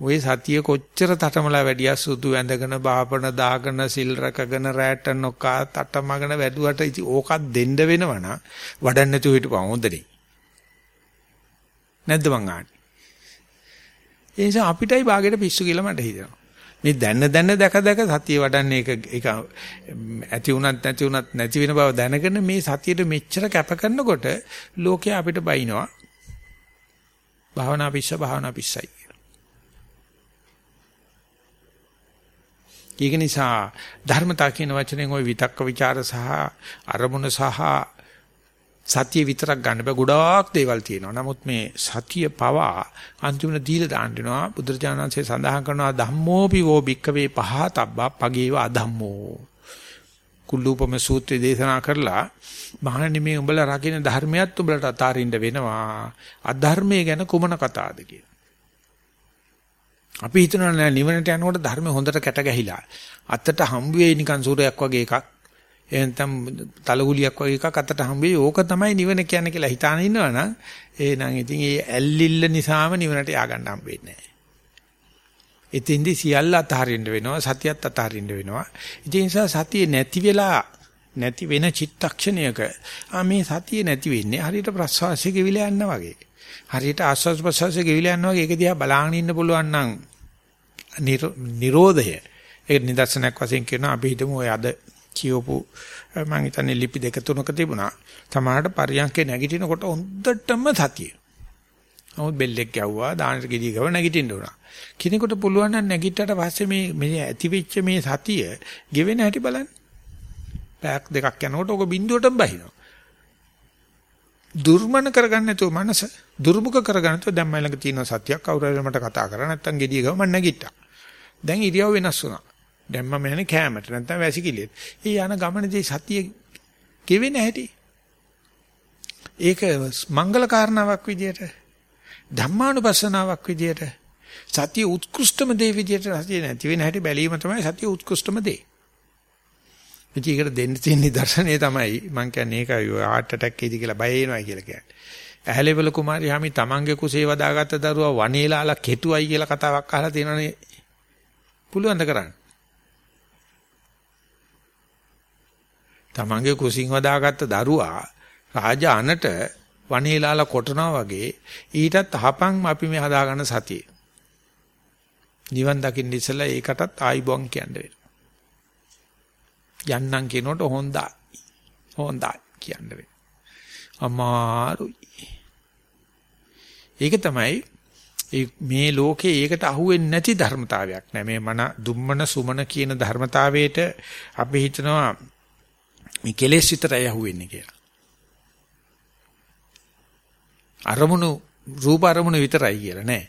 ওই සතිය කොච්චර තටමලා වැඩියා සුදු ඇඳගෙන බාපණ දාගෙන සිල් රැකගෙන රැට නොකා තටමගෙන වැදුවට ඉති ඕකත් දෙන්න වෙනවනම් වඩන්න නැතුව හිටපන් හොඳනේ. නැද්ද මං ආන්නේ? ඒ නිසා අපිටයි ਬਾගෙට පිස්සු කියලා මට හිතෙනවා. මේ දැන දැන දැක දැක සතිය වඩන්නේ එක එක ඇති උනත් නැති උනත් නැති වෙන බව දැනගෙන මේ සතියට මෙච්චර කැප කරනකොට ලෝකය අපිට බයිනවා. භාවනා පිස්ස භාවනා පිස්සයි. ඒක නිසා ධර්මතා කියන වචනෙන් ওই විතක්ක ਵਿਚාර සහ අරමුණ සහ සතිය විතරක් ගන්න බෑ ගොඩාක් දේවල් තියෙනවා. නමුත් මේ සතිය පවා අන්තිමට දීලා දාන්න වෙනවා. බුදුරජාණන්සේ සඳහන් කරනවා ධම්මෝපි වෝ භික්කවේ පහතබ්බා පගේව අධම්මෝ. කුල්ලූපම සූත්‍රය දේශනා කරලා මහණනි මේ උඹලා රකින්න ධර්මයක් උඹලට අතාරින්න වෙනවා. අධර්මයේ ගැන කුමන කතාවද කියලා. අපි හිතනවා නිවනට යනකොට ධර්ම හොඳට කැට ගැහිලා අතට හම්බ වෙයි නිකන් සූරයක් වගේ එකක් එහෙනම් තලගුලියක් වගේ එකක් අතට හම්බෙයි ඕක තමයි නිවන කියන්නේ කියලා හිතාන ඉන්නවනම් එහෙනම් ඉතින් ඒ ඇල්ලිල්ල නිසාම නිවනට ය아가න්න හම්බෙන්නේ නැහැ. ඉතින්දි සියල්ල අතහරින්න වෙනවා සතියත් අතහරින්න වෙනවා. ඒ නිසා සතිය නැති වෙලා නැති වෙන චිත්තක්ෂණයක ආ මේ සතිය නැති වෙන්නේ හරියට ප්‍රසවාසයේ ගෙවිලා යනවා වගේ. හරියට ආස්වාද ප්‍රසවාසයේ ගෙවිලා යනවා වගේ ඒක දිහා බලාගෙන ඉන්න පුළුවන් නම් නිරෝධය ඒක නිදර්ශනයක් වශයෙන් කියනවා අපි හිතමු ඔය අද කියවපු මම හිතන්නේ ලිපි දෙක තුනක තිබුණා. සමහරට පරියන්කේ නැගිටිනකොට හොඳටම සතිය. නමුත් බෙල්ලෙක් ගැව්වා දානට ගෙඩිය ගව නැගිටින්න උනා. කිනෙකුට පුළුවන් නම් නැගිට්ටට පස්සේ මේ මේ ඇතිවෙච්ච මේ සතිය ගෙවෙන හැටි බලන්න. පැයක් දෙකක් යනකොට ඔක බින්දුවටම බහිනවා. දුර්මන කරගන්න නැතුව මනස දුර්මුඛ කරගන්න නැතුව දැන් මම ළඟ තියෙන සතියක් කවුරු හරි මට කතා කරා නැත්තම් ගෙඩිය ගව මම නැගිට්ටා. දැන් ඉරියව් වෙනස් වුණා. දැන් මම යන්නේ කෑමට නැත්නම් වැසිකිළියට. ඒ යන ගමනේදී සතිය කෙවෙන හැටි. ඒක මංගල කාරණාවක් විදියට ධම්මානුපස්සනාවක් විදියට සතිය උත්කෘෂ්ඨම දේ විදියට සතිය නැති වෙන හැටි බැලීම තමයි සතිය උත්කෘෂ්ඨම දේ. ඉතින් දෙන්න තියෙන නිදර්ශනය තමයි මම කියන්නේ ඒකයි heart attack එයිද කියලා බය වෙනවා කියලා කියන්නේ. ඇහැලේවල කුමාරි හැමි තමන්ගේ කුසේ වදාගත්ත දරුවා වනේලාලා කෙටුවයි කියලා කතාවක් අහලා තියෙනවනේ. පුළුවන් ද කරන්නේ? තමන්ගේ කුසින් වදාගත්ත දරුවා රාජ අනට වනේලාලා කොටනවා වගේ ඊටත් අහපන් අපි මේ හදාගන්න සතිය. නිවන් දකින්න ඉස්සලා ඒකටත් ආයිබොන් කියන්න වෙනවා. යන්නම් කියනකොට හොඳයි. හොඳයි කියන්න වෙනවා. අමාරුයි. ඒක තමයි මේ ලෝකේ ඒකට අහුවෙන්නේ නැති ධර්මතාවයක් නෑ මේ මන දුම්මන සුමන කියන ධර්මතාවයට අපි හිතනවා මේ කෙලෙස් විතරයි අහුවෙන්නේ කියලා. අරමුණු රූප අරමුණු විතරයි කියලා නෑ.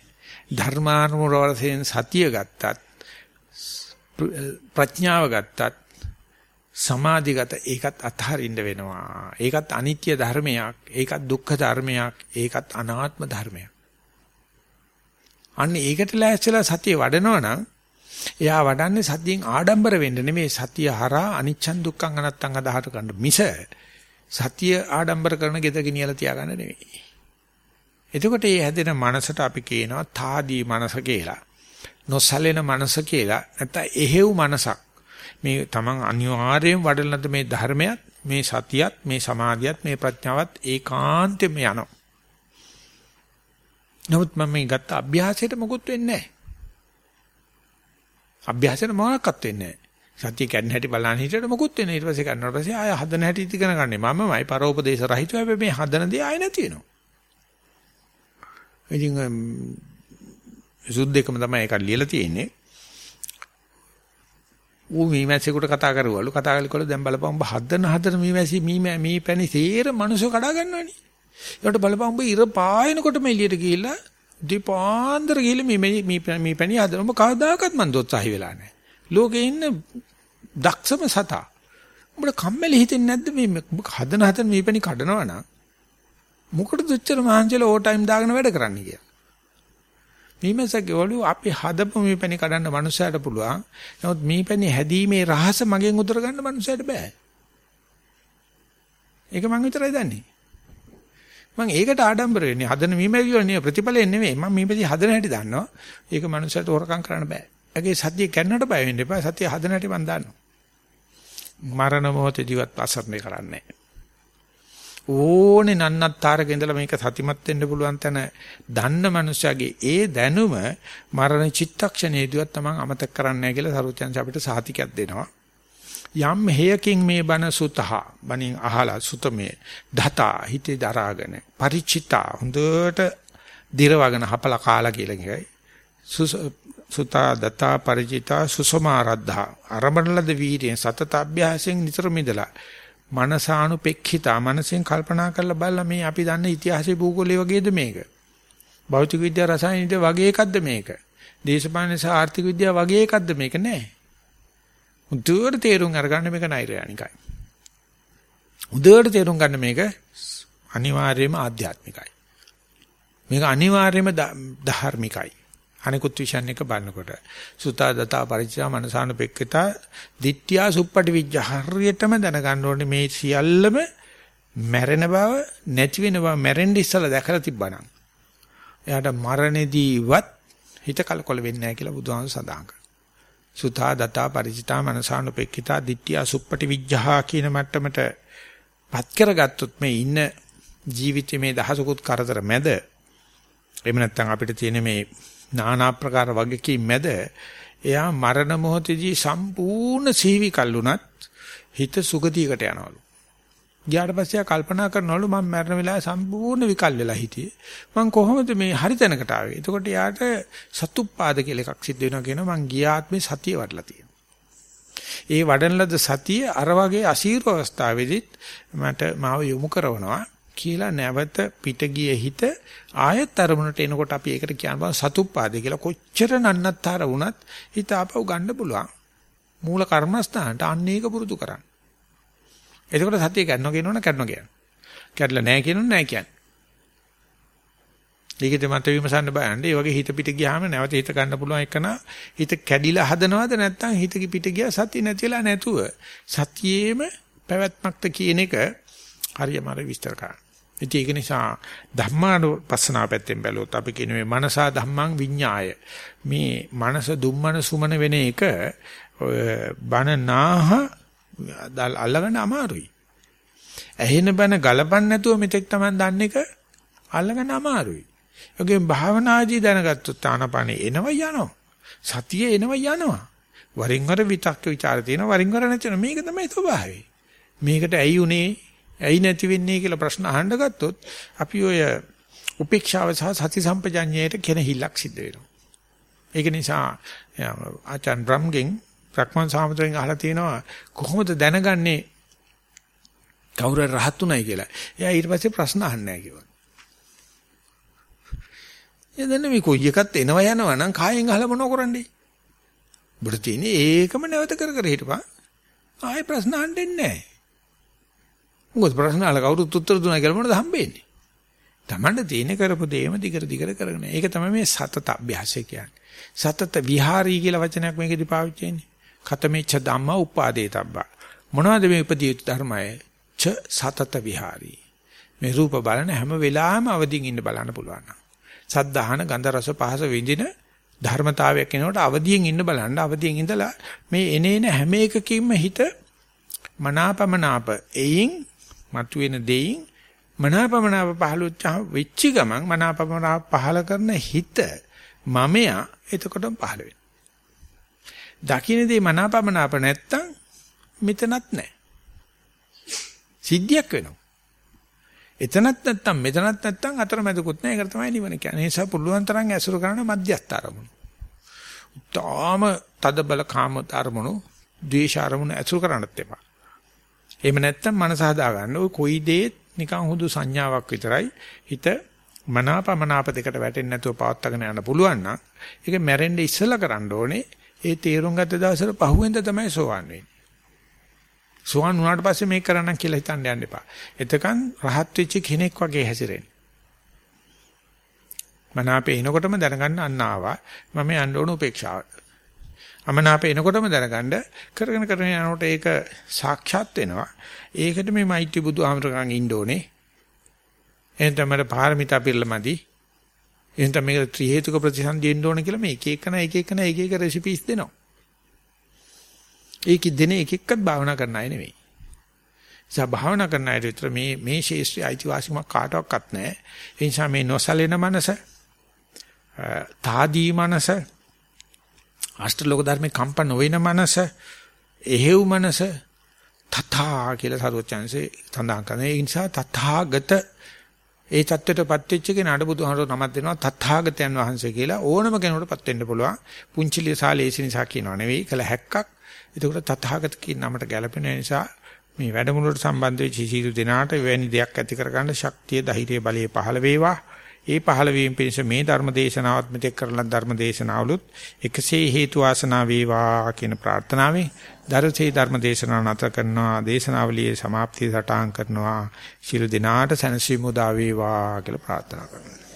ධර්මානුර වශයෙන් සතිය ගත්තත් ප්‍රඥාව ගත්තත් සමාධිගත ඒකත් අත්හරින්න වෙනවා. ඒකත් අනිත්‍ය ධර්මයක්, ඒකත් දුක්ඛ ධර්මයක්, ඒකත් අනාත්ම ධර්මයක්. අන්න ඒකට ලෑස්තිලා සතිය වඩනවා නම් එයා වඩන්නේ සතියෙන් ආඩම්බර වෙන්න නෙමෙයි සතිය හරහා අනිච්චන් දුක්ඛං අනත්තං අදහට ගන්න මිස සතිය ආඩම්බර කරන ගෙද ගෙනියලා තියාගන්න නෙමෙයි. එතකොට මේ හැදෙන මනසට අපි කියනවා තාදී මනස කියලා. නොසලෙන මනස කියලා. නැත්නම් එහෙව් මනසක්. මේ තමන් අනිවාර්යෙන් වඩලනද මේ ධර්මයක් මේ සතියත් මේ සමාධියත් මේ ප්‍රඥාවත් ඒකාන්තෙම යනවා. නමුත් මම මේ ගත්ත අභ්‍යාසයට මොකුත් වෙන්නේ නැහැ. අභ්‍යාසයට මොනක්වත් වෙන්නේ නැහැ. සත්‍ය කැඩෙන හැටි බලන්න හිටියට මොකුත් වෙන්නේ. ඊට පස්සේ කරනවා පස්සේ ආය හදන හැටි ඉගෙන ගන්නේ. මමමයි පරෝපදේශ රහිතව හැබැයි මේ හදන දේ ආය නැති වෙනවා. ඉතින් සුද්ධ එකම තමයි ඒක ලියලා තියෙන්නේ. ඌ මීමැස්සෙකුට කතා කරවලු කතා කළකොල දැන් බලපන් උඹ හදන හදන මීමැසි මී මී පැණි තේර මනුස්සය කඩා ගන්නවනේ. ඒකට බලපන් උඹ ඉර පායනකොට මේ එළියට ගිහිල්ලා දීපාන්දර ගිහිල්ලා මේ මී මී පැණි හදන උඹ කවදාකවත් මන් දොස්සහි වෙලා නැහැ. ලෝකේ ඉන්න දක්ෂම සතා. උඹට කම්මැලි හිතෙන්නේ නැද්ද මේ හදන හදන මී පැණි කඩනවා නම් මොකටද ඔච්චර මහන්සියලා ඕ ටයිම් දාගෙන වැඩ කරන්නේ කියලා. මීමැස්සගේ ඔළුව අපි හදපු මීපැණි කඩන්න මනුස්සයට පුළුවන්. නමුත් මීපැණි හැදීමේ රහස මගෙන් උදර ගන්න මනුස්සයට බෑ. ඒක මං විතරයි දන්නේ. මං ඒකට ආඩම්බර වෙන්නේ. හදන මීමැස්සි වනේ ප්‍රතිඵලෙ නෙමෙයි. මම මීපැණි හදන හැටි දන්නවා. ඒක මනුස්සයට හොරකම් කරන්න බෑ. ඒකේ සතිය කන්නට බය වෙන්න එපා. සතිය හදන හැටි මං දන්නවා. මරණ මොහොතේදීවත් අසරණේ කරන්නේ නැහැ. ඕනේ නන්නත්තරක ඉඳලා මේක සතිමත් වෙන්න පුළුවන් තැන දන්න මනුස්සයාගේ ඒ දැනුම මරණ චිත්තක්ෂණයේදීවත් තමන් අමතක කරන්නේ නැහැ කියලා සරුවචන්ස අපිට සාතිකයක් දෙනවා. යම් හේයකින් මේ බන සුතහ බණින් අහලා සුතමේ දතා හිතේ දරාගෙන ಪರಿචිතා හොඳට දිරවගෙන හපලා කාලා කියලා කියයි. සුතා දතා ಪರಿචිතා සුසමාරද්ධා අරමණලද වීර්යයෙන් සතත අභ්‍යාසයෙන් නිතර මිදලා මනසානුපෙක්ඛිතා මනසෙන් කල්පනා කරලා බලලා මේ අපි දන්න ඉතිහාසයේ භූගෝලයේ වගේද මේක? භෞතික විද්‍යාව රසායන විද්‍යාව වගේ එකක්ද මේක? දේශපාලන සහ ආර්ථික විද්‍යාව වගේ එකක්ද මේක නෑ. උදේට තේරුම් අරගන්න මේක නෛර්යානිකයි. උදේට තේරුම් ගන්න මේක අනිවාර්යයෙන්ම ආධ්‍යාත්මිකයි. මේක අනිවාර්යයෙන්ම ධාර්මිකයි. අනිකුත් විෂන් එක බලනකොට සුතා දතා පරිචය මනසානුපෙක්කතා ditthiya suppati vijja හරියටම දැනගන්න ඕනේ මේ සියල්ලම මැරෙන බව නැති වෙන බව මැරෙන්න ඉස්සලා දැකලා තිබ්බනම් එයාට මරණෙදීවත් හිත කලකොල වෙන්නේ නැහැ කියලා බුදුහාමුදුර සඳහන් කරනවා. සුතා දතා පරිචිතා මනසානුපෙක්කිතා ditthiya suppati vijja කියන මට්ටමට පත් කරගත්තොත් මේ ඉන්න ජීවිතයේ මේ දහසකුත් කරදර මැද එහෙම නැත්නම් අපිට තියෙන මේ নানা ප්‍රකාර වගකීම් මැද එයා මරණ මොහොතේදී සම්පූර්ණ සීවි කල්ුණත් හිත සුගතියකට යනවලු. ගියාට පස්සේ කල්පනා කරනවලු මම මරණ වෙලාවේ සම්පූර්ණ විකල් වෙලා හිටියේ. මම කොහොමද මේ හරි තැනකට ආවේ? එතකොට යාට සතුප්පාද කියලා එකක් සිද්ධ වෙනවා කියනවා මං ගියාත්මේ සතිය වඩලා තියෙනවා. ඒ වඩන ලද සතිය අර වගේ අසීරු අවස්ථාවේදීත් මට මාව යොමු කරනවා කියලා නැවත පිට ගිය හිත ආයත් අරමුණට එනකොට අපි ඒකට කියන බව සතුප්පාදේ කියලා කොච්චර නන්නත්තර වුණත් හිත ආපහු ගන්න පුළුවන්. මූල කර්මස්ථානට අන්න ඒක පුරුදු කරන්න. එතකොට සතිය ගන්නවා කියනවනේ කරනවා කියන්නේ. කැඩලා නැහැ කියනොත් නැහැ කියන්නේ. ඒකෙද මත විමසන්න බයන්නේ. ඒ වගේ හිත පිට ගියාම නැවත හිත ගන්න පුළුවන් එකන හිත කැඩිලා හදනවද නැත්නම් හිත පිට ගියා සතිය නැතිලා නැතුව සතියේම පැවැත්මක්ද කියන එක හරියම විස්තර කරන්න. ඉතින් ඒක නිසා ධම්මානුපස්සනාව පැත්තෙන් බැලුවොත් අපි කියන මේ මනසා ධම්මං විඤ්ඤාය මේ මනස දුම්මන සුමන වෙන එක බන නාහ අල්ලගන්න අමාරුයි. ඇහෙන බන ගලපන්න නැතුව මෙතෙක් තමයි දන්න එක අල්ලගන්න අමාරුයි. ඒකෙන් භාවනාදී දැනගත්තොත් ආනපනේ එනවා යනවා. සතිය එනවා යනවා. වරින් වර විතක්ක ਵਿਚාර තියෙනවා වරින් වර නැතින මේක තමයි ස්වභාවය. මේකට ඇයි උනේ ඇයි නැති වෙන්නේ කියලා ප්‍රශ්න අහන්න ගත්තොත් අපි ඔය උපේක්ෂාව සහ සති සම්පජඤ්ඤයට කෙනහිල්ලක් සිද්ධ වෙනවා. ඒක නිසා ආචාන් බ්‍රම්ගෙන් රක්මන් සාමතුරෙන් අහලා තියෙනවා කොහොමද දැනගන්නේ කවුරු රහත් උනායි කියලා. එයා ඊට පස්සේ ප්‍රශ්න අහන්නේ නැහැ කිව්වා. එදෙන්න මේ කොයි එකත් එනවා යනවා නම් කායෙන් අහලා මොනව කරන්නේ? බුදු තියෙන්නේ ඒකම නැවත කර කර හිටපන්. ආයෙ ප්‍රශ්න අහන්නේ නැහැ. මොකද ප්‍රශ්න අහලා කවුරුත් උත්තර දුන්නා කියලා මොනවද හම්බෙන්නේ? Tamanda තියෙන කරපු දේම දිගට දිගට කරගෙන. ඒක තමයි මේ සතත අභ්‍යාසය කියන්නේ. සතත විහාරී කියලා වචනයක් මේකෙදි පාවිච්චි වෙන්නේ. කතමේච්ඡ ධම්මා උපාදේ තබ්බා. මොනවද මේ උපදී ධර්මය? ච සතත විහාරී. මේ රූප බලන හැම වෙලාවෙම අවදිින් ඉන්න බලන්න පුළුවන්. සද්ධාහන ගන්ධ රස පහස විඳින ධර්මතාවයක් එනකොට අවදියෙන් ඉන්න බලන්න අවදියෙන් ඉඳලා මේ එනේන හැම එකකින්ම හිත මනාපමනාප එයින් මතුවෙන දෙයින් මනාපමනාප පහළොච්ච වෙච්ච ගමන් මනාපමනාප පහල කරන හිත මමයා එතකොටම පහළ වෙනවා. දකින්නේ මනාපමනාප නැත්තම් මෙතනත් නැහැ. සිද්ධියක් වෙනවා. එතනත් නැත්තම් මෙතනත් නැත්තම් අතරමැදකුත් නැහැ. ඒක තමයි නිවන කියන්නේ. ඒ නිසා පුළුවන් තරම් ඇසුරු කරන මධ්‍යස්ථ අරමුණු. තාම තද බල කාම අරමුණු, ද්වේෂ අරමුණු ඇසුරු කරන්නත් එපා. එහෙම නැත්තම් මනස හදා ගන්න. ওই කොයි දේ නිකන් හුදු සංඥාවක් විතරයි. හිත මනාපමනාප දෙකට වැටෙන්නේ නැතුව පවත්වාගෙන යන්න පුළුවන් නම් ඒක මැරෙන්න ඉස්සලා කරන්න ඕනේ. ඒ තීරුම් ගත්ත දවසට පහුවෙන්ද තමයි සෝවන් වෙන්නේ. සෝවන් වුණාට පස්සේ මේක කරන්න කියලා හිතන්න යන්න එපා. එතකන් රහත් වෙච්ච කෙනෙක් වගේ හැසිරෙන්න. මනාපේ එනකොටම දැනගන්න අන්න ආවා. මම යන්න ඕන උපේක්ෂාවට. අමනාපේ එනකොටම දැනගන්න කරගෙන කරගෙන යනකොට ඒක සාක්ෂාත් වෙනවා. ඒකට මේ මෛත්‍රී බුදුහාමරකන් ඉන්න ඕනේ. එහෙනම් මට පාරමිතා පිරලමදි. එහෙනම් මේක ත්‍රි හේතුක ප්‍රතිසන්දිය ඉන්න ඕන කියලා මේ එක එකන එක එකන එක එක රෙසිපීස් දෙනවා. ඒක දෙන එක එක්කත් භාවනා කරන්න අය නෙවෙයි. නිසා භාවනා කරන අය විතර මේ මේ ශේෂ්ත්‍රය අයිතිවාසිකමක් කාටවත් නැහැ. ඒ නිසා මේ නොසලෙන මනස, තාදී මනස, අෂ්ටලෝක ධර්මේ කම්ප නොවන මනස, එහෙව් මනස තථා කියලා සරුවචන්සේ සඳහන් කරන. ඒ නිසා තථාගත ඒ தත්ත්වයටපත් වෙච්ච කෙනාට බුදුහාමර නමක් දෙනවා තථාගතයන් වහන්සේ කියලා ඕනම කෙනෙකුටපත් වෙන්න පුළුවන්. පුංචිලිය සාලේසි නිසා කියනවා නෙවෙයි කළ හැක්කක්. ඒකට තථාගත කියන නමට ගැලපෙන නිසා මේ වැඩමුළුවට සම්බන්ධ වෙච්ච සීතු දෙනාට වෙනි දෙයක් ඇති කරගන්න ශක්තිය, ධෛර්යය, බලය පහළ වේවා. ඒ පහළ වීම පිණිස මේ ධර්ම දේශනාවත් මෙතෙක් කරන ධර්ම දේශනාවලුත් එකසේ හේතු වාසනා වේවා කියන ප්‍රාර්ථනාවෙන් දරසේ ධර්ම දේශනාව නැත කරනවා දේශනාවලියේ સમાප්තිය සටහන් කරනවා. ශිරු දිනාට සනසීමු දා වේවා කියලා ප්‍රාර්ථනා කරනවා.